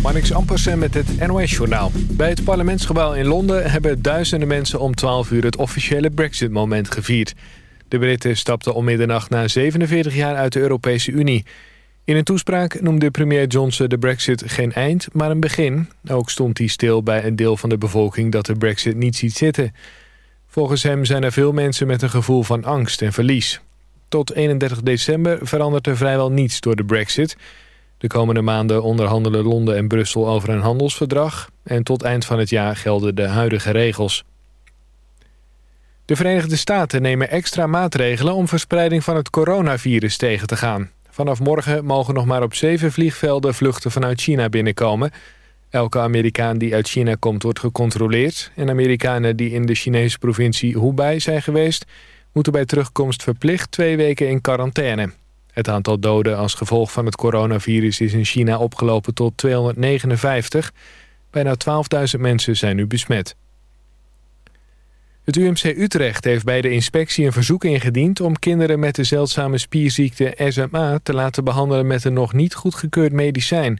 Marnix Ampersen met het NOS-journaal. Bij het parlementsgebouw in Londen hebben duizenden mensen om 12 uur het officiële Brexit-moment gevierd. De Britten stapten om middernacht na 47 jaar uit de Europese Unie. In een toespraak noemde premier Johnson de Brexit geen eind, maar een begin. Ook stond hij stil bij een deel van de bevolking dat de Brexit niet ziet zitten. Volgens hem zijn er veel mensen met een gevoel van angst en verlies. Tot 31 december verandert er vrijwel niets door de Brexit... De komende maanden onderhandelen Londen en Brussel over een handelsverdrag... en tot eind van het jaar gelden de huidige regels. De Verenigde Staten nemen extra maatregelen... om verspreiding van het coronavirus tegen te gaan. Vanaf morgen mogen nog maar op zeven vliegvelden vluchten vanuit China binnenkomen. Elke Amerikaan die uit China komt wordt gecontroleerd... en Amerikanen die in de Chinese provincie Hubei zijn geweest... moeten bij terugkomst verplicht twee weken in quarantaine. Het aantal doden als gevolg van het coronavirus is in China opgelopen tot 259. Bijna 12.000 mensen zijn nu besmet. Het UMC Utrecht heeft bij de inspectie een verzoek ingediend... om kinderen met de zeldzame spierziekte SMA te laten behandelen met een nog niet goedgekeurd medicijn.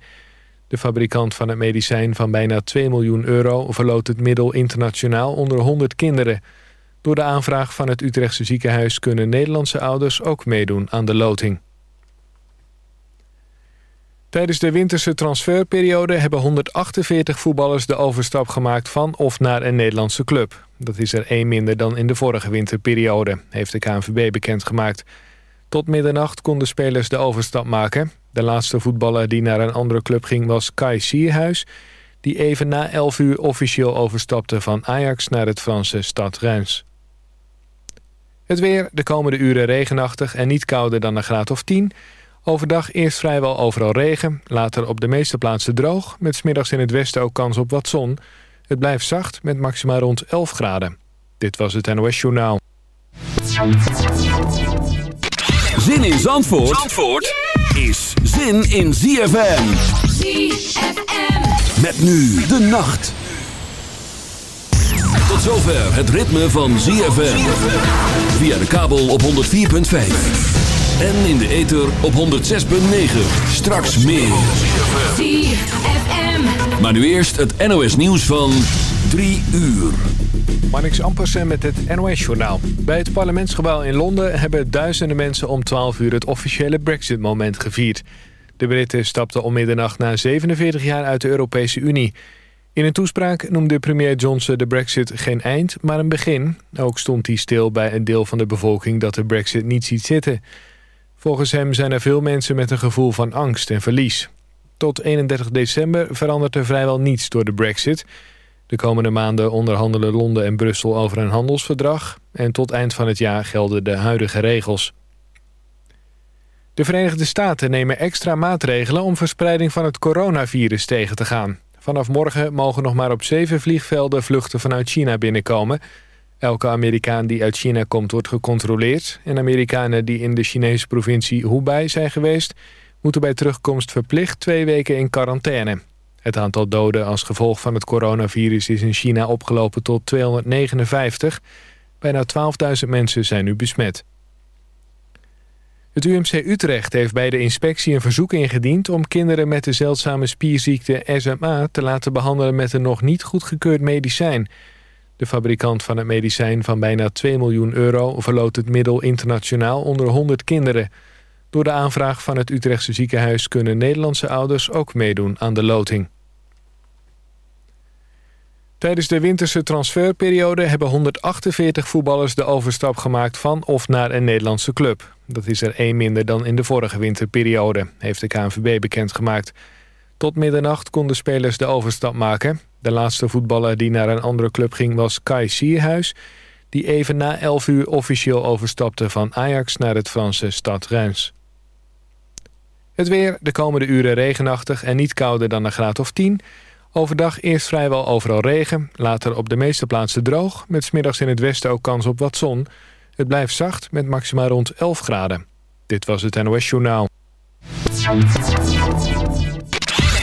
De fabrikant van het medicijn van bijna 2 miljoen euro verloot het middel internationaal onder 100 kinderen... Door de aanvraag van het Utrechtse ziekenhuis kunnen Nederlandse ouders ook meedoen aan de loting. Tijdens de winterse transferperiode hebben 148 voetballers de overstap gemaakt van of naar een Nederlandse club. Dat is er één minder dan in de vorige winterperiode, heeft de KNVB bekendgemaakt. Tot middernacht konden spelers de overstap maken. De laatste voetballer die naar een andere club ging was Kai Sierhuis... die even na 11 uur officieel overstapte van Ajax naar het Franse stad Reims. Het weer, de komende uren regenachtig en niet kouder dan een graad of 10. Overdag eerst vrijwel overal regen, later op de meeste plaatsen droog... met smiddags in het westen ook kans op wat zon. Het blijft zacht met maximaal rond 11 graden. Dit was het NOS Journaal. Zin in Zandvoort, Zandvoort is zin in ZFM. ZFM. Met nu de nacht. Tot zover het ritme van ZFM. Via de kabel op 104.5. En in de ether op 106.9. Straks meer. ZFM. Maar nu eerst het NOS nieuws van 3 uur. Marnix Ampersen met het NOS-journaal. Bij het parlementsgebouw in Londen hebben duizenden mensen om 12 uur het officiële Brexit-moment gevierd. De Britten stapten om middernacht na 47 jaar uit de Europese Unie. In een toespraak noemde premier Johnson de brexit geen eind, maar een begin. Ook stond hij stil bij een deel van de bevolking dat de brexit niet ziet zitten. Volgens hem zijn er veel mensen met een gevoel van angst en verlies. Tot 31 december verandert er vrijwel niets door de brexit. De komende maanden onderhandelen Londen en Brussel over een handelsverdrag... en tot eind van het jaar gelden de huidige regels. De Verenigde Staten nemen extra maatregelen om verspreiding van het coronavirus tegen te gaan. Vanaf morgen mogen nog maar op zeven vliegvelden vluchten vanuit China binnenkomen. Elke Amerikaan die uit China komt wordt gecontroleerd... en Amerikanen die in de Chinese provincie Hubei zijn geweest... moeten bij terugkomst verplicht twee weken in quarantaine. Het aantal doden als gevolg van het coronavirus is in China opgelopen tot 259. Bijna 12.000 mensen zijn nu besmet. Het UMC Utrecht heeft bij de inspectie een verzoek ingediend... om kinderen met de zeldzame spierziekte SMA te laten behandelen met een nog niet goedgekeurd medicijn. De fabrikant van het medicijn van bijna 2 miljoen euro... verloot het middel internationaal onder 100 kinderen. Door de aanvraag van het Utrechtse ziekenhuis... kunnen Nederlandse ouders ook meedoen aan de loting. Tijdens de winterse transferperiode hebben 148 voetballers de overstap gemaakt van of naar een Nederlandse club. Dat is er één minder dan in de vorige winterperiode, heeft de KNVB bekendgemaakt. Tot middernacht konden spelers de overstap maken. De laatste voetballer die naar een andere club ging was Kai Sierhuis... die even na 11 uur officieel overstapte van Ajax naar het Franse stad Reims. Het weer, de komende uren regenachtig en niet kouder dan een graad of 10... Overdag eerst vrijwel overal regen, later op de meeste plaatsen droog... met smiddags in het westen ook kans op wat zon. Het blijft zacht met maximaal rond 11 graden. Dit was het NOS Journaal.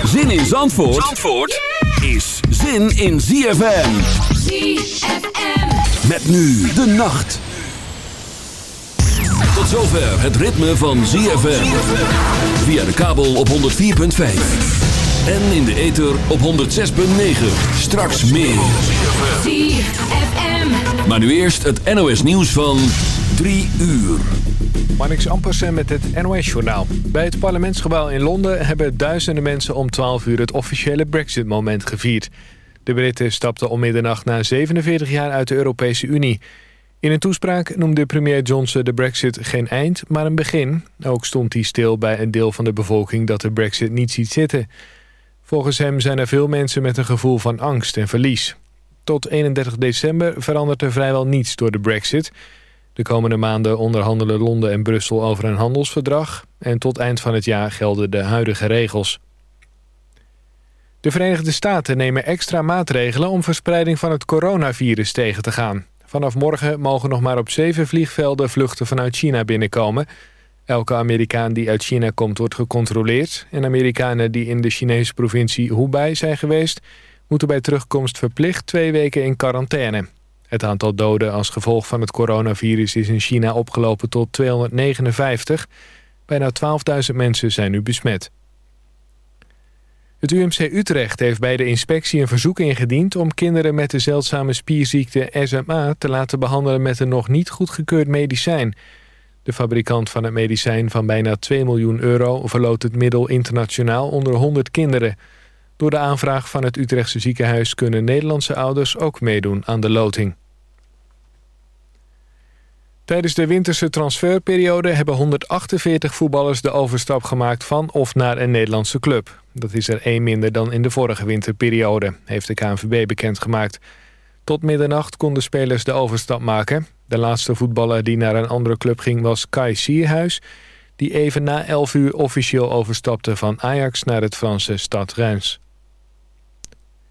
Zin in Zandvoort, Zandvoort is zin in ZFM. ZFM. Met nu de nacht. Tot zover het ritme van ZFM. Via de kabel op 104.5. En in de ether op 106.9. Straks meer. ZFM. Maar nu eerst het NOS nieuws van 3 uur. Marnix Ampersen met het NOS-journaal. Bij het parlementsgebouw in Londen hebben duizenden mensen om 12 uur het officiële Brexit-moment gevierd. De Britten stapten om middernacht na 47 jaar uit de Europese Unie. In een toespraak noemde premier Johnson de brexit geen eind, maar een begin. Ook stond hij stil bij een deel van de bevolking dat de brexit niet ziet zitten. Volgens hem zijn er veel mensen met een gevoel van angst en verlies. Tot 31 december verandert er vrijwel niets door de brexit. De komende maanden onderhandelen Londen en Brussel over een handelsverdrag... en tot eind van het jaar gelden de huidige regels. De Verenigde Staten nemen extra maatregelen... om verspreiding van het coronavirus tegen te gaan. Vanaf morgen mogen nog maar op zeven vliegvelden vluchten vanuit China binnenkomen... Elke Amerikaan die uit China komt wordt gecontroleerd... en Amerikanen die in de Chinese provincie Hubei zijn geweest... moeten bij terugkomst verplicht twee weken in quarantaine. Het aantal doden als gevolg van het coronavirus is in China opgelopen tot 259. Bijna 12.000 mensen zijn nu besmet. Het UMC Utrecht heeft bij de inspectie een verzoek ingediend... om kinderen met de zeldzame spierziekte SMA te laten behandelen met een nog niet goedgekeurd medicijn... De fabrikant van het medicijn van bijna 2 miljoen euro... verloot het middel internationaal onder 100 kinderen. Door de aanvraag van het Utrechtse ziekenhuis... kunnen Nederlandse ouders ook meedoen aan de loting. Tijdens de winterse transferperiode hebben 148 voetballers de overstap gemaakt van of naar een Nederlandse club. Dat is er één minder dan in de vorige winterperiode, heeft de KNVB bekendgemaakt. Tot middernacht konden spelers de overstap maken. De laatste voetballer die naar een andere club ging was Kai Sierhuis... die even na 11 uur officieel overstapte van Ajax naar het Franse stad Reims.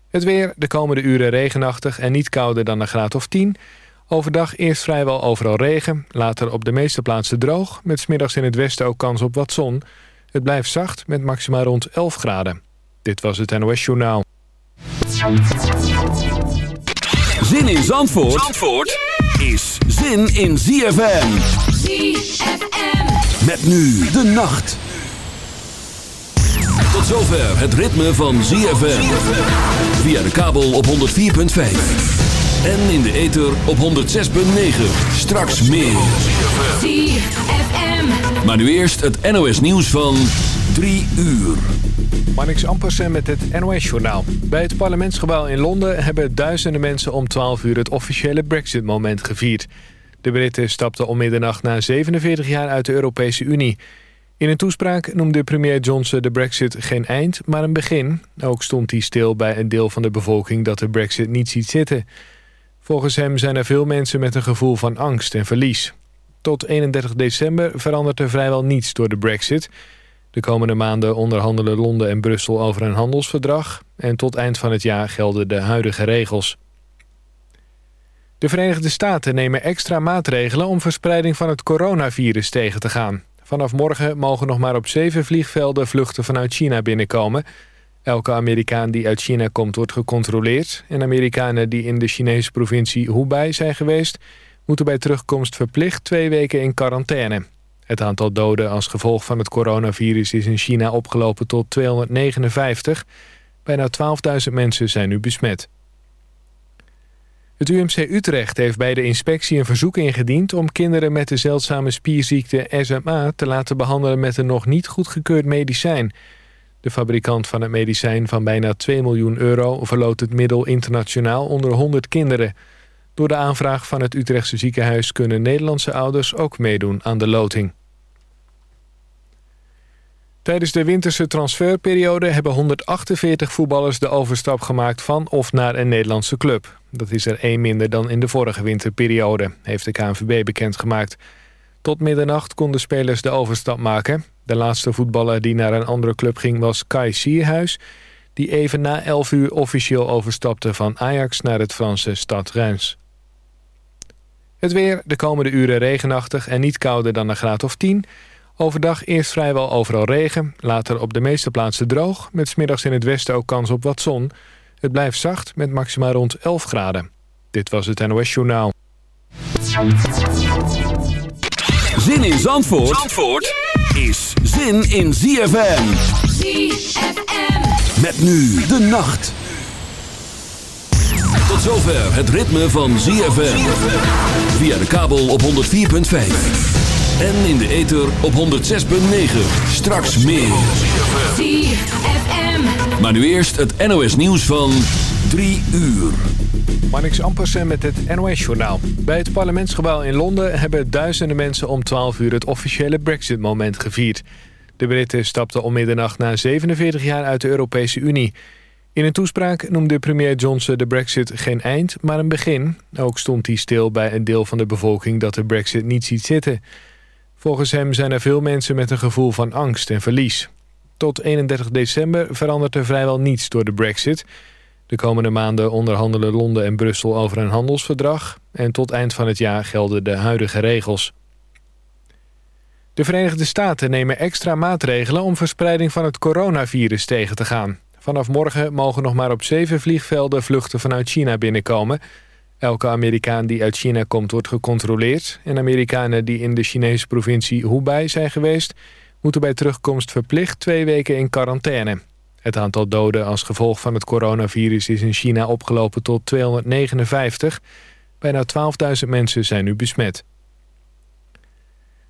Het weer, de komende uren regenachtig en niet kouder dan een graad of 10. Overdag eerst vrijwel overal regen, later op de meeste plaatsen droog... met smiddags in het westen ook kans op wat zon. Het blijft zacht met maximaal rond 11 graden. Dit was het NOS Journaal. Zin in Zandvoort, Zandvoort is zin in ZFM. ZFM. Met nu de nacht. Tot zover het ritme van ZFM. Via de kabel op 104.5. En in de ether op 106.9. Straks meer. ZFM. Maar nu eerst het NOS nieuws van 3 uur. Marnix Ampersen met het NOS-journaal. Bij het parlementsgebouw in Londen hebben duizenden mensen om 12 uur het officiële Brexit-moment gevierd. De Britten stapten om middernacht na 47 jaar uit de Europese Unie. In een toespraak noemde premier Johnson de brexit geen eind, maar een begin. Ook stond hij stil bij een deel van de bevolking dat de brexit niet ziet zitten. Volgens hem zijn er veel mensen met een gevoel van angst en verlies. Tot 31 december verandert er vrijwel niets door de brexit... De komende maanden onderhandelen Londen en Brussel over een handelsverdrag... en tot eind van het jaar gelden de huidige regels. De Verenigde Staten nemen extra maatregelen... om verspreiding van het coronavirus tegen te gaan. Vanaf morgen mogen nog maar op zeven vliegvelden vluchten vanuit China binnenkomen. Elke Amerikaan die uit China komt wordt gecontroleerd... en Amerikanen die in de Chinese provincie Hubei zijn geweest... moeten bij terugkomst verplicht twee weken in quarantaine. Het aantal doden als gevolg van het coronavirus is in China opgelopen tot 259. Bijna 12.000 mensen zijn nu besmet. Het UMC Utrecht heeft bij de inspectie een verzoek ingediend... om kinderen met de zeldzame spierziekte SMA te laten behandelen met een nog niet goedgekeurd medicijn. De fabrikant van het medicijn van bijna 2 miljoen euro verloot het middel internationaal onder 100 kinderen. Door de aanvraag van het Utrechtse ziekenhuis kunnen Nederlandse ouders ook meedoen aan de loting. Tijdens de winterse transferperiode hebben 148 voetballers de overstap gemaakt van of naar een Nederlandse club. Dat is er één minder dan in de vorige winterperiode, heeft de KNVB bekendgemaakt. Tot middernacht konden spelers de overstap maken. De laatste voetballer die naar een andere club ging was Kai Sierhuis... die even na 11 uur officieel overstapte van Ajax naar het Franse Stad Reims. Het weer, de komende uren regenachtig en niet kouder dan een graad of 10... Overdag eerst vrijwel overal regen, later op de meeste plaatsen droog... met smiddags in het westen ook kans op wat zon. Het blijft zacht met maximaal rond 11 graden. Dit was het NOS Journaal. Zin in Zandvoort, Zandvoort is zin in ZFM. ZFM. Met nu de nacht. Tot zover het ritme van ZFM. Via de kabel op 104.5. En in de ether op 106.9. Straks meer. ZFM. Maar nu eerst het NOS nieuws van 3 uur. Marnix Ampersen met het NOS-journaal. Bij het parlementsgebouw in Londen hebben duizenden mensen om 12 uur het officiële Brexit-moment gevierd. De Britten stapten om middernacht na 47 jaar uit de Europese Unie. In een toespraak noemde premier Johnson de brexit geen eind, maar een begin. Ook stond hij stil bij een deel van de bevolking dat de brexit niet ziet zitten. Volgens hem zijn er veel mensen met een gevoel van angst en verlies. Tot 31 december verandert er vrijwel niets door de brexit. De komende maanden onderhandelen Londen en Brussel over een handelsverdrag... en tot eind van het jaar gelden de huidige regels. De Verenigde Staten nemen extra maatregelen... om verspreiding van het coronavirus tegen te gaan. Vanaf morgen mogen nog maar op zeven vliegvelden vluchten vanuit China binnenkomen... Elke Amerikaan die uit China komt wordt gecontroleerd... en Amerikanen die in de Chinese provincie Hubei zijn geweest... moeten bij terugkomst verplicht twee weken in quarantaine. Het aantal doden als gevolg van het coronavirus is in China opgelopen tot 259. Bijna 12.000 mensen zijn nu besmet.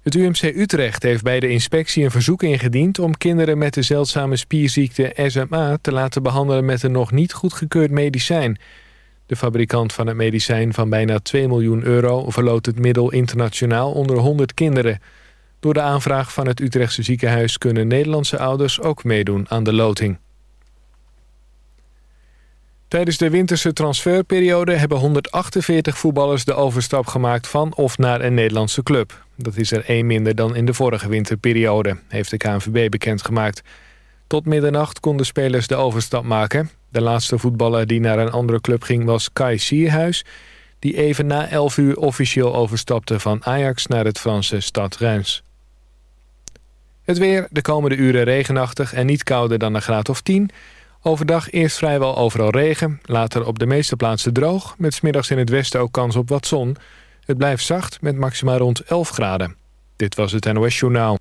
Het UMC Utrecht heeft bij de inspectie een verzoek ingediend... om kinderen met de zeldzame spierziekte SMA te laten behandelen met een nog niet goedgekeurd medicijn... De fabrikant van het medicijn van bijna 2 miljoen euro... verloot het middel internationaal onder 100 kinderen. Door de aanvraag van het Utrechtse ziekenhuis... kunnen Nederlandse ouders ook meedoen aan de loting. Tijdens de winterse transferperiode hebben 148 voetballers de overstap gemaakt van of naar een Nederlandse club. Dat is er één minder dan in de vorige winterperiode, heeft de KNVB bekendgemaakt. Tot middernacht konden spelers de overstap maken. De laatste voetballer die naar een andere club ging was Kai Sierhuis... die even na 11 uur officieel overstapte van Ajax naar het Franse Stad Reims. Het weer, de komende uren regenachtig en niet kouder dan een graad of 10. Overdag eerst vrijwel overal regen, later op de meeste plaatsen droog... met smiddags in het westen ook kans op wat zon. Het blijft zacht met maximaal rond 11 graden. Dit was het NOS Journaal.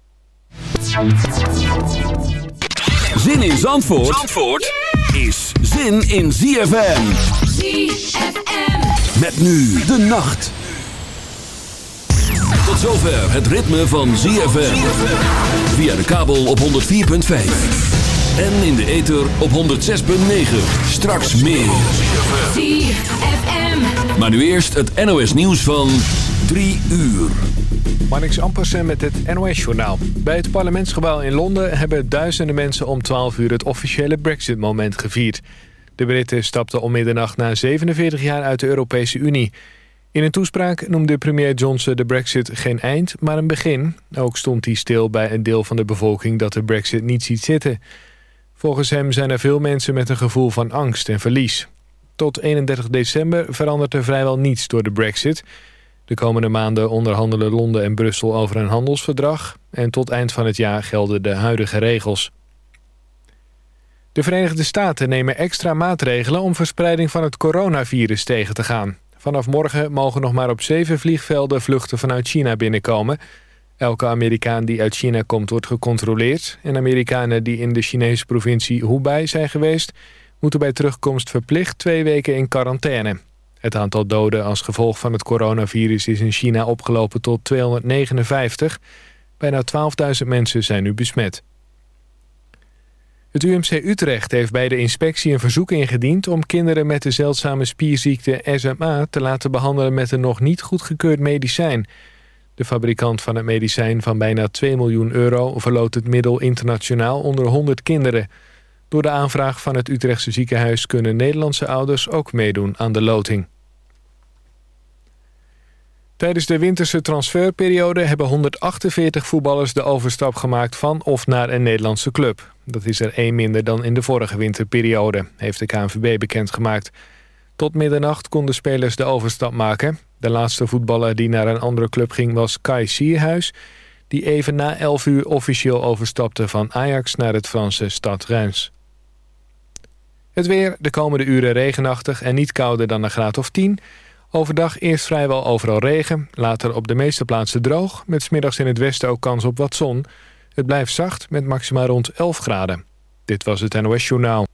Zin in Zandvoort, Zandvoort is zin in ZFM. ZFM. Met nu de nacht. Tot zover het ritme van ZFM. Via de kabel op 104.5. En in de ether op 106.9. Straks meer. ZFM. Maar nu eerst het NOS nieuws van 3 uur. Marnix Ampersen met het NOS-journaal. Bij het parlementsgebouw in Londen hebben duizenden mensen om 12 uur het officiële Brexit-moment gevierd. De Britten stapten om middernacht na 47 jaar uit de Europese Unie. In een toespraak noemde premier Johnson de brexit geen eind, maar een begin. Ook stond hij stil bij een deel van de bevolking dat de brexit niet ziet zitten. Volgens hem zijn er veel mensen met een gevoel van angst en verlies. Tot 31 december verandert er vrijwel niets door de brexit... De komende maanden onderhandelen Londen en Brussel over een handelsverdrag... en tot eind van het jaar gelden de huidige regels. De Verenigde Staten nemen extra maatregelen... om verspreiding van het coronavirus tegen te gaan. Vanaf morgen mogen nog maar op zeven vliegvelden vluchten vanuit China binnenkomen. Elke Amerikaan die uit China komt wordt gecontroleerd... en Amerikanen die in de Chinese provincie Hubei zijn geweest... moeten bij terugkomst verplicht twee weken in quarantaine. Het aantal doden als gevolg van het coronavirus is in China opgelopen tot 259. Bijna 12.000 mensen zijn nu besmet. Het UMC Utrecht heeft bij de inspectie een verzoek ingediend... om kinderen met de zeldzame spierziekte SMA te laten behandelen... met een nog niet goedgekeurd medicijn. De fabrikant van het medicijn van bijna 2 miljoen euro... verloot het middel internationaal onder 100 kinderen. Door de aanvraag van het Utrechtse ziekenhuis... kunnen Nederlandse ouders ook meedoen aan de loting. Tijdens de winterse transferperiode hebben 148 voetballers de overstap gemaakt van of naar een Nederlandse club. Dat is er één minder dan in de vorige winterperiode, heeft de KNVB bekendgemaakt. Tot middernacht konden spelers de overstap maken. De laatste voetballer die naar een andere club ging was Kai Sierhuis... die even na 11 uur officieel overstapte van Ajax naar het Franse stad Reims. Het weer, de komende uren regenachtig en niet kouder dan een graad of 10... Overdag eerst vrijwel overal regen, later op de meeste plaatsen droog... met smiddags in het westen ook kans op wat zon. Het blijft zacht met maxima rond 11 graden. Dit was het NOS Journaal.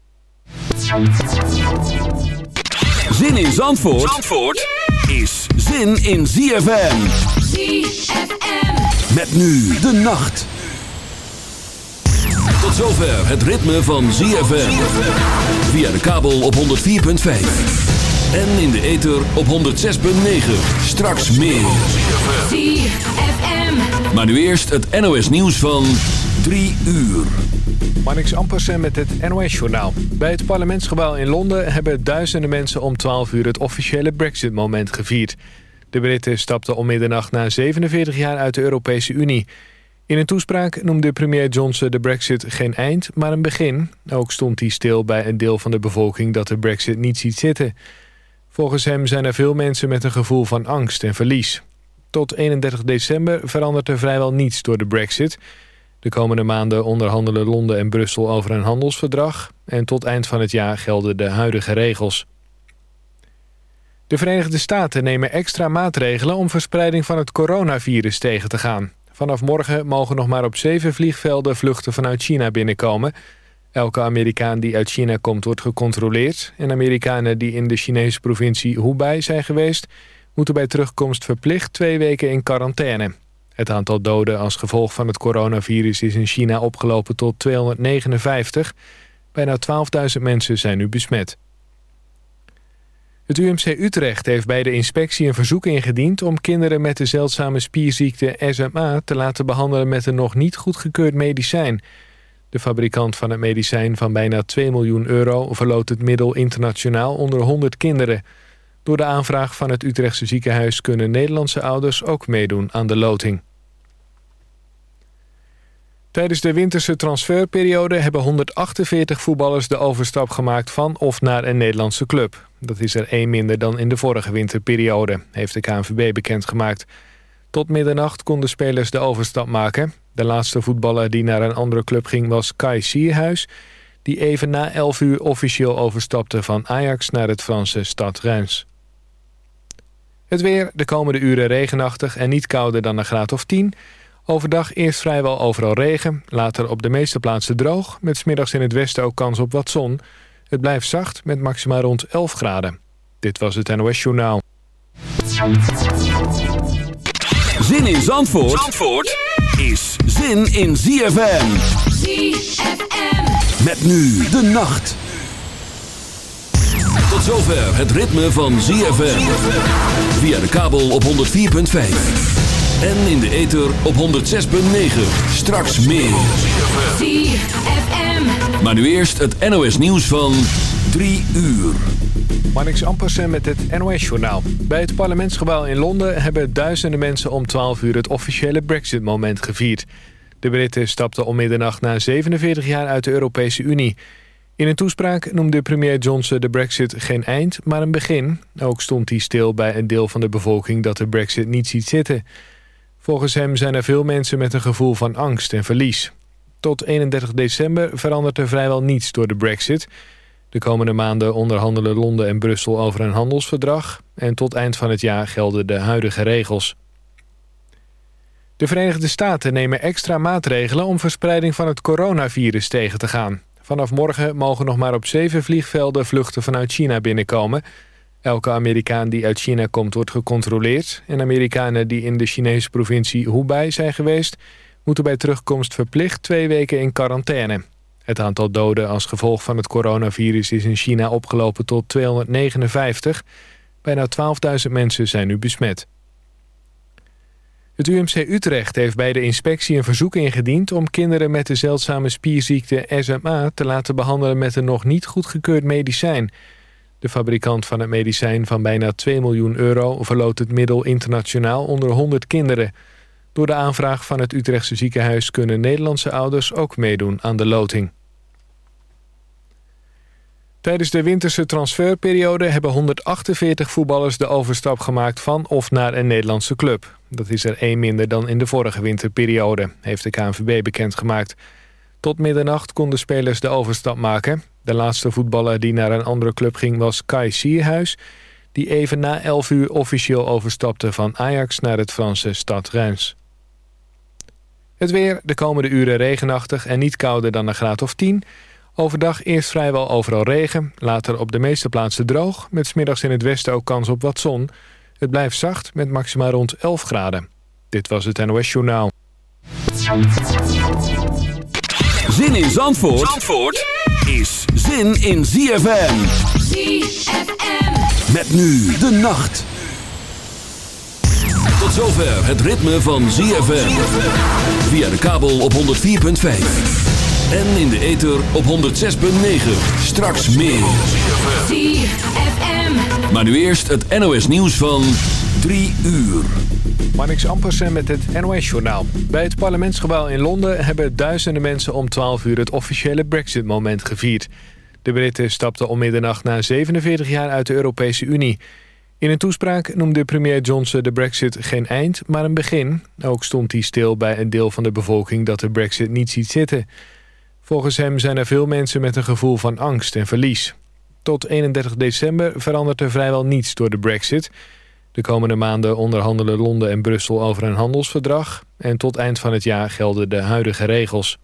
Zin in Zandvoort, Zandvoort is zin in ZFM. ZFM. Met nu de nacht. Tot zover het ritme van ZFM. Via de kabel op 104.5. En in de ether op 106.9. Straks meer. ZFM. Maar nu eerst het NOS nieuws van 3 uur. Marnix Ampersen met het NOS-journaal. Bij het parlementsgebouw in Londen hebben duizenden mensen om 12 uur het officiële Brexit-moment gevierd. De Britten stapten om middernacht na 47 jaar uit de Europese Unie. In een toespraak noemde premier Johnson de brexit geen eind, maar een begin. Ook stond hij stil bij een deel van de bevolking dat de brexit niet ziet zitten. Volgens hem zijn er veel mensen met een gevoel van angst en verlies. Tot 31 december verandert er vrijwel niets door de brexit. De komende maanden onderhandelen Londen en Brussel over een handelsverdrag... en tot eind van het jaar gelden de huidige regels. De Verenigde Staten nemen extra maatregelen... om verspreiding van het coronavirus tegen te gaan. Vanaf morgen mogen nog maar op zeven vliegvelden vluchten vanuit China binnenkomen... Elke Amerikaan die uit China komt wordt gecontroleerd... en Amerikanen die in de Chinese provincie Hubei zijn geweest... moeten bij terugkomst verplicht twee weken in quarantaine. Het aantal doden als gevolg van het coronavirus is in China opgelopen tot 259. Bijna 12.000 mensen zijn nu besmet. Het UMC Utrecht heeft bij de inspectie een verzoek ingediend... om kinderen met de zeldzame spierziekte SMA te laten behandelen met een nog niet goedgekeurd medicijn... De fabrikant van het medicijn van bijna 2 miljoen euro... verloot het middel internationaal onder 100 kinderen. Door de aanvraag van het Utrechtse ziekenhuis... kunnen Nederlandse ouders ook meedoen aan de loting. Tijdens de winterse transferperiode hebben 148 voetballers de overstap gemaakt van of naar een Nederlandse club. Dat is er één minder dan in de vorige winterperiode, heeft de KNVB bekendgemaakt. Tot middernacht konden spelers de overstap maken. De laatste voetballer die naar een andere club ging was Kai Sierhuis... die even na 11 uur officieel overstapte van Ajax naar het Franse stad Reims. Het weer, de komende uren regenachtig en niet kouder dan een graad of 10. Overdag eerst vrijwel overal regen, later op de meeste plaatsen droog... met smiddags in het westen ook kans op wat zon. Het blijft zacht met maxima rond 11 graden. Dit was het NOS Journaal. Zin in Zandvoort, Zandvoort is zin in ZFM. ZFM. Met nu de nacht. Tot zover het ritme van ZFM. Via de kabel op 104.5. En in de ether op 106.9. Straks meer. ZFM. Maar nu eerst het NOS nieuws van 3 uur. Marnix Ampersen met het NOS-journaal. Bij het parlementsgebouw in Londen hebben duizenden mensen om 12 uur het officiële Brexit-moment gevierd. De Britten stapten om middernacht na 47 jaar uit de Europese Unie. In een toespraak noemde premier Johnson de brexit geen eind, maar een begin. Ook stond hij stil bij een deel van de bevolking dat de brexit niet ziet zitten. Volgens hem zijn er veel mensen met een gevoel van angst en verlies. Tot 31 december verandert er vrijwel niets door de brexit... De komende maanden onderhandelen Londen en Brussel over een handelsverdrag... en tot eind van het jaar gelden de huidige regels. De Verenigde Staten nemen extra maatregelen... om verspreiding van het coronavirus tegen te gaan. Vanaf morgen mogen nog maar op zeven vliegvelden vluchten vanuit China binnenkomen. Elke Amerikaan die uit China komt wordt gecontroleerd... en Amerikanen die in de Chinese provincie Hubei zijn geweest... moeten bij terugkomst verplicht twee weken in quarantaine. Het aantal doden als gevolg van het coronavirus is in China opgelopen tot 259. Bijna 12.000 mensen zijn nu besmet. Het UMC Utrecht heeft bij de inspectie een verzoek ingediend... om kinderen met de zeldzame spierziekte SMA te laten behandelen met een nog niet goedgekeurd medicijn. De fabrikant van het medicijn van bijna 2 miljoen euro verloot het middel internationaal onder 100 kinderen. Door de aanvraag van het Utrechtse ziekenhuis kunnen Nederlandse ouders ook meedoen aan de loting. Tijdens de winterse transferperiode hebben 148 voetballers de overstap gemaakt van of naar een Nederlandse club. Dat is er één minder dan in de vorige winterperiode, heeft de KNVB bekendgemaakt. Tot middernacht konden spelers de overstap maken. De laatste voetballer die naar een andere club ging was Kai Sierhuis... die even na 11 uur officieel overstapte van Ajax naar het Franse stad Reims. Het weer, de komende uren regenachtig en niet kouder dan een graad of 10... Overdag eerst vrijwel overal regen, later op de meeste plaatsen droog... met smiddags in het westen ook kans op wat zon. Het blijft zacht met maximaal rond 11 graden. Dit was het NOS Journaal. Zin in Zandvoort, Zandvoort is zin in ZFM. ZFM. Met nu de nacht. Tot zover het ritme van ZFM. Via de kabel op 104.5. En in de ether op 106.9. Straks meer. ZFM. Maar nu eerst het NOS nieuws van 3 uur. Marnix Ampersen met het NOS-journaal. Bij het parlementsgebouw in Londen hebben duizenden mensen om 12 uur het officiële Brexit-moment gevierd. De Britten stapten om middernacht na 47 jaar uit de Europese Unie. In een toespraak noemde premier Johnson de Brexit geen eind, maar een begin. Ook stond hij stil bij een deel van de bevolking dat de Brexit niet ziet zitten. Volgens hem zijn er veel mensen met een gevoel van angst en verlies. Tot 31 december verandert er vrijwel niets door de Brexit. De komende maanden onderhandelen Londen en Brussel over een handelsverdrag... en tot eind van het jaar gelden de huidige regels.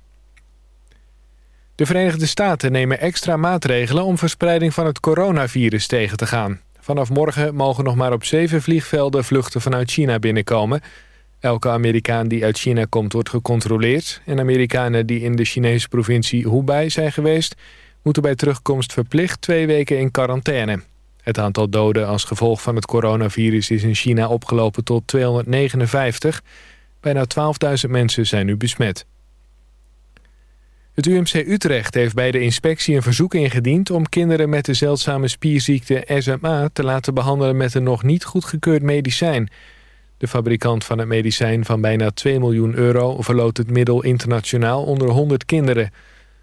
De Verenigde Staten nemen extra maatregelen... om verspreiding van het coronavirus tegen te gaan. Vanaf morgen mogen nog maar op zeven vliegvelden vluchten vanuit China binnenkomen. Elke Amerikaan die uit China komt wordt gecontroleerd... en Amerikanen die in de Chinese provincie Hubei zijn geweest... moeten bij terugkomst verplicht twee weken in quarantaine. Het aantal doden als gevolg van het coronavirus is in China opgelopen tot 259. Bijna 12.000 mensen zijn nu besmet. Het UMC Utrecht heeft bij de inspectie een verzoek ingediend... om kinderen met de zeldzame spierziekte SMA te laten behandelen met een nog niet goedgekeurd medicijn. De fabrikant van het medicijn van bijna 2 miljoen euro verloot het middel internationaal onder 100 kinderen.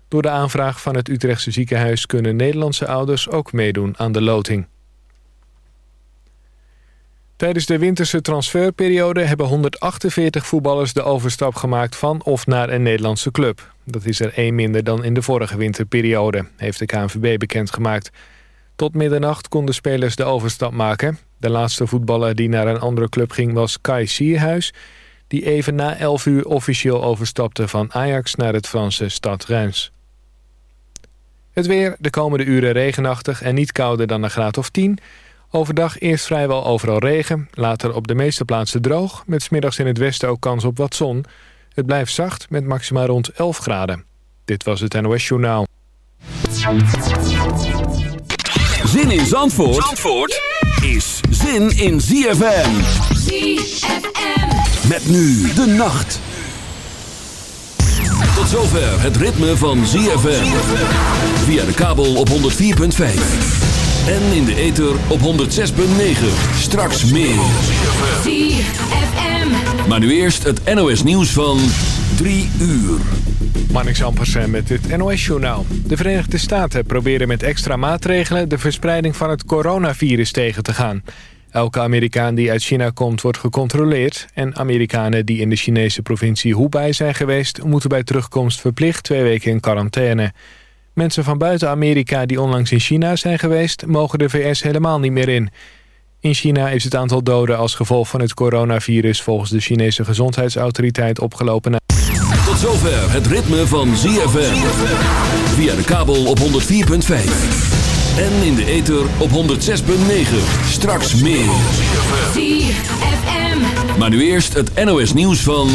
Door de aanvraag van het Utrechtse ziekenhuis kunnen Nederlandse ouders ook meedoen aan de loting. Tijdens de winterse transferperiode hebben 148 voetballers de overstap gemaakt van of naar een Nederlandse club. Dat is er één minder dan in de vorige winterperiode, heeft de KNVB bekendgemaakt. Tot middernacht konden spelers de overstap maken. De laatste voetballer die naar een andere club ging was Kai Sierhuis... die even na 11 uur officieel overstapte van Ajax naar het Franse stad Reims. Het weer, de komende uren regenachtig en niet kouder dan een graad of 10... Overdag eerst vrijwel overal regen, later op de meeste plaatsen droog... met smiddags in het westen ook kans op wat zon. Het blijft zacht met maximaal rond 11 graden. Dit was het NOS Journaal. Zin in Zandvoort, Zandvoort is zin in ZFM. ZFM. Met nu de nacht. Tot zover het ritme van ZFM. Via de kabel op 104.5. En in de ether op 106.9. Straks meer. ZFM. Maar nu eerst het NOS nieuws van 3 uur. Marnix Ampersen met het NOS-journaal. De Verenigde Staten proberen met extra maatregelen... de verspreiding van het coronavirus tegen te gaan. Elke Amerikaan die uit China komt wordt gecontroleerd... en Amerikanen die in de Chinese provincie Hubei zijn geweest... moeten bij terugkomst verplicht twee weken in quarantaine. Mensen van buiten Amerika die onlangs in China zijn geweest... mogen de VS helemaal niet meer in. In China is het aantal doden als gevolg van het coronavirus... volgens de Chinese gezondheidsautoriteit opgelopen naar... Tot zover het ritme van ZFM. Via de kabel op 104.5. En in de ether op 106.9. Straks meer. ZFM. Maar nu eerst het NOS nieuws van...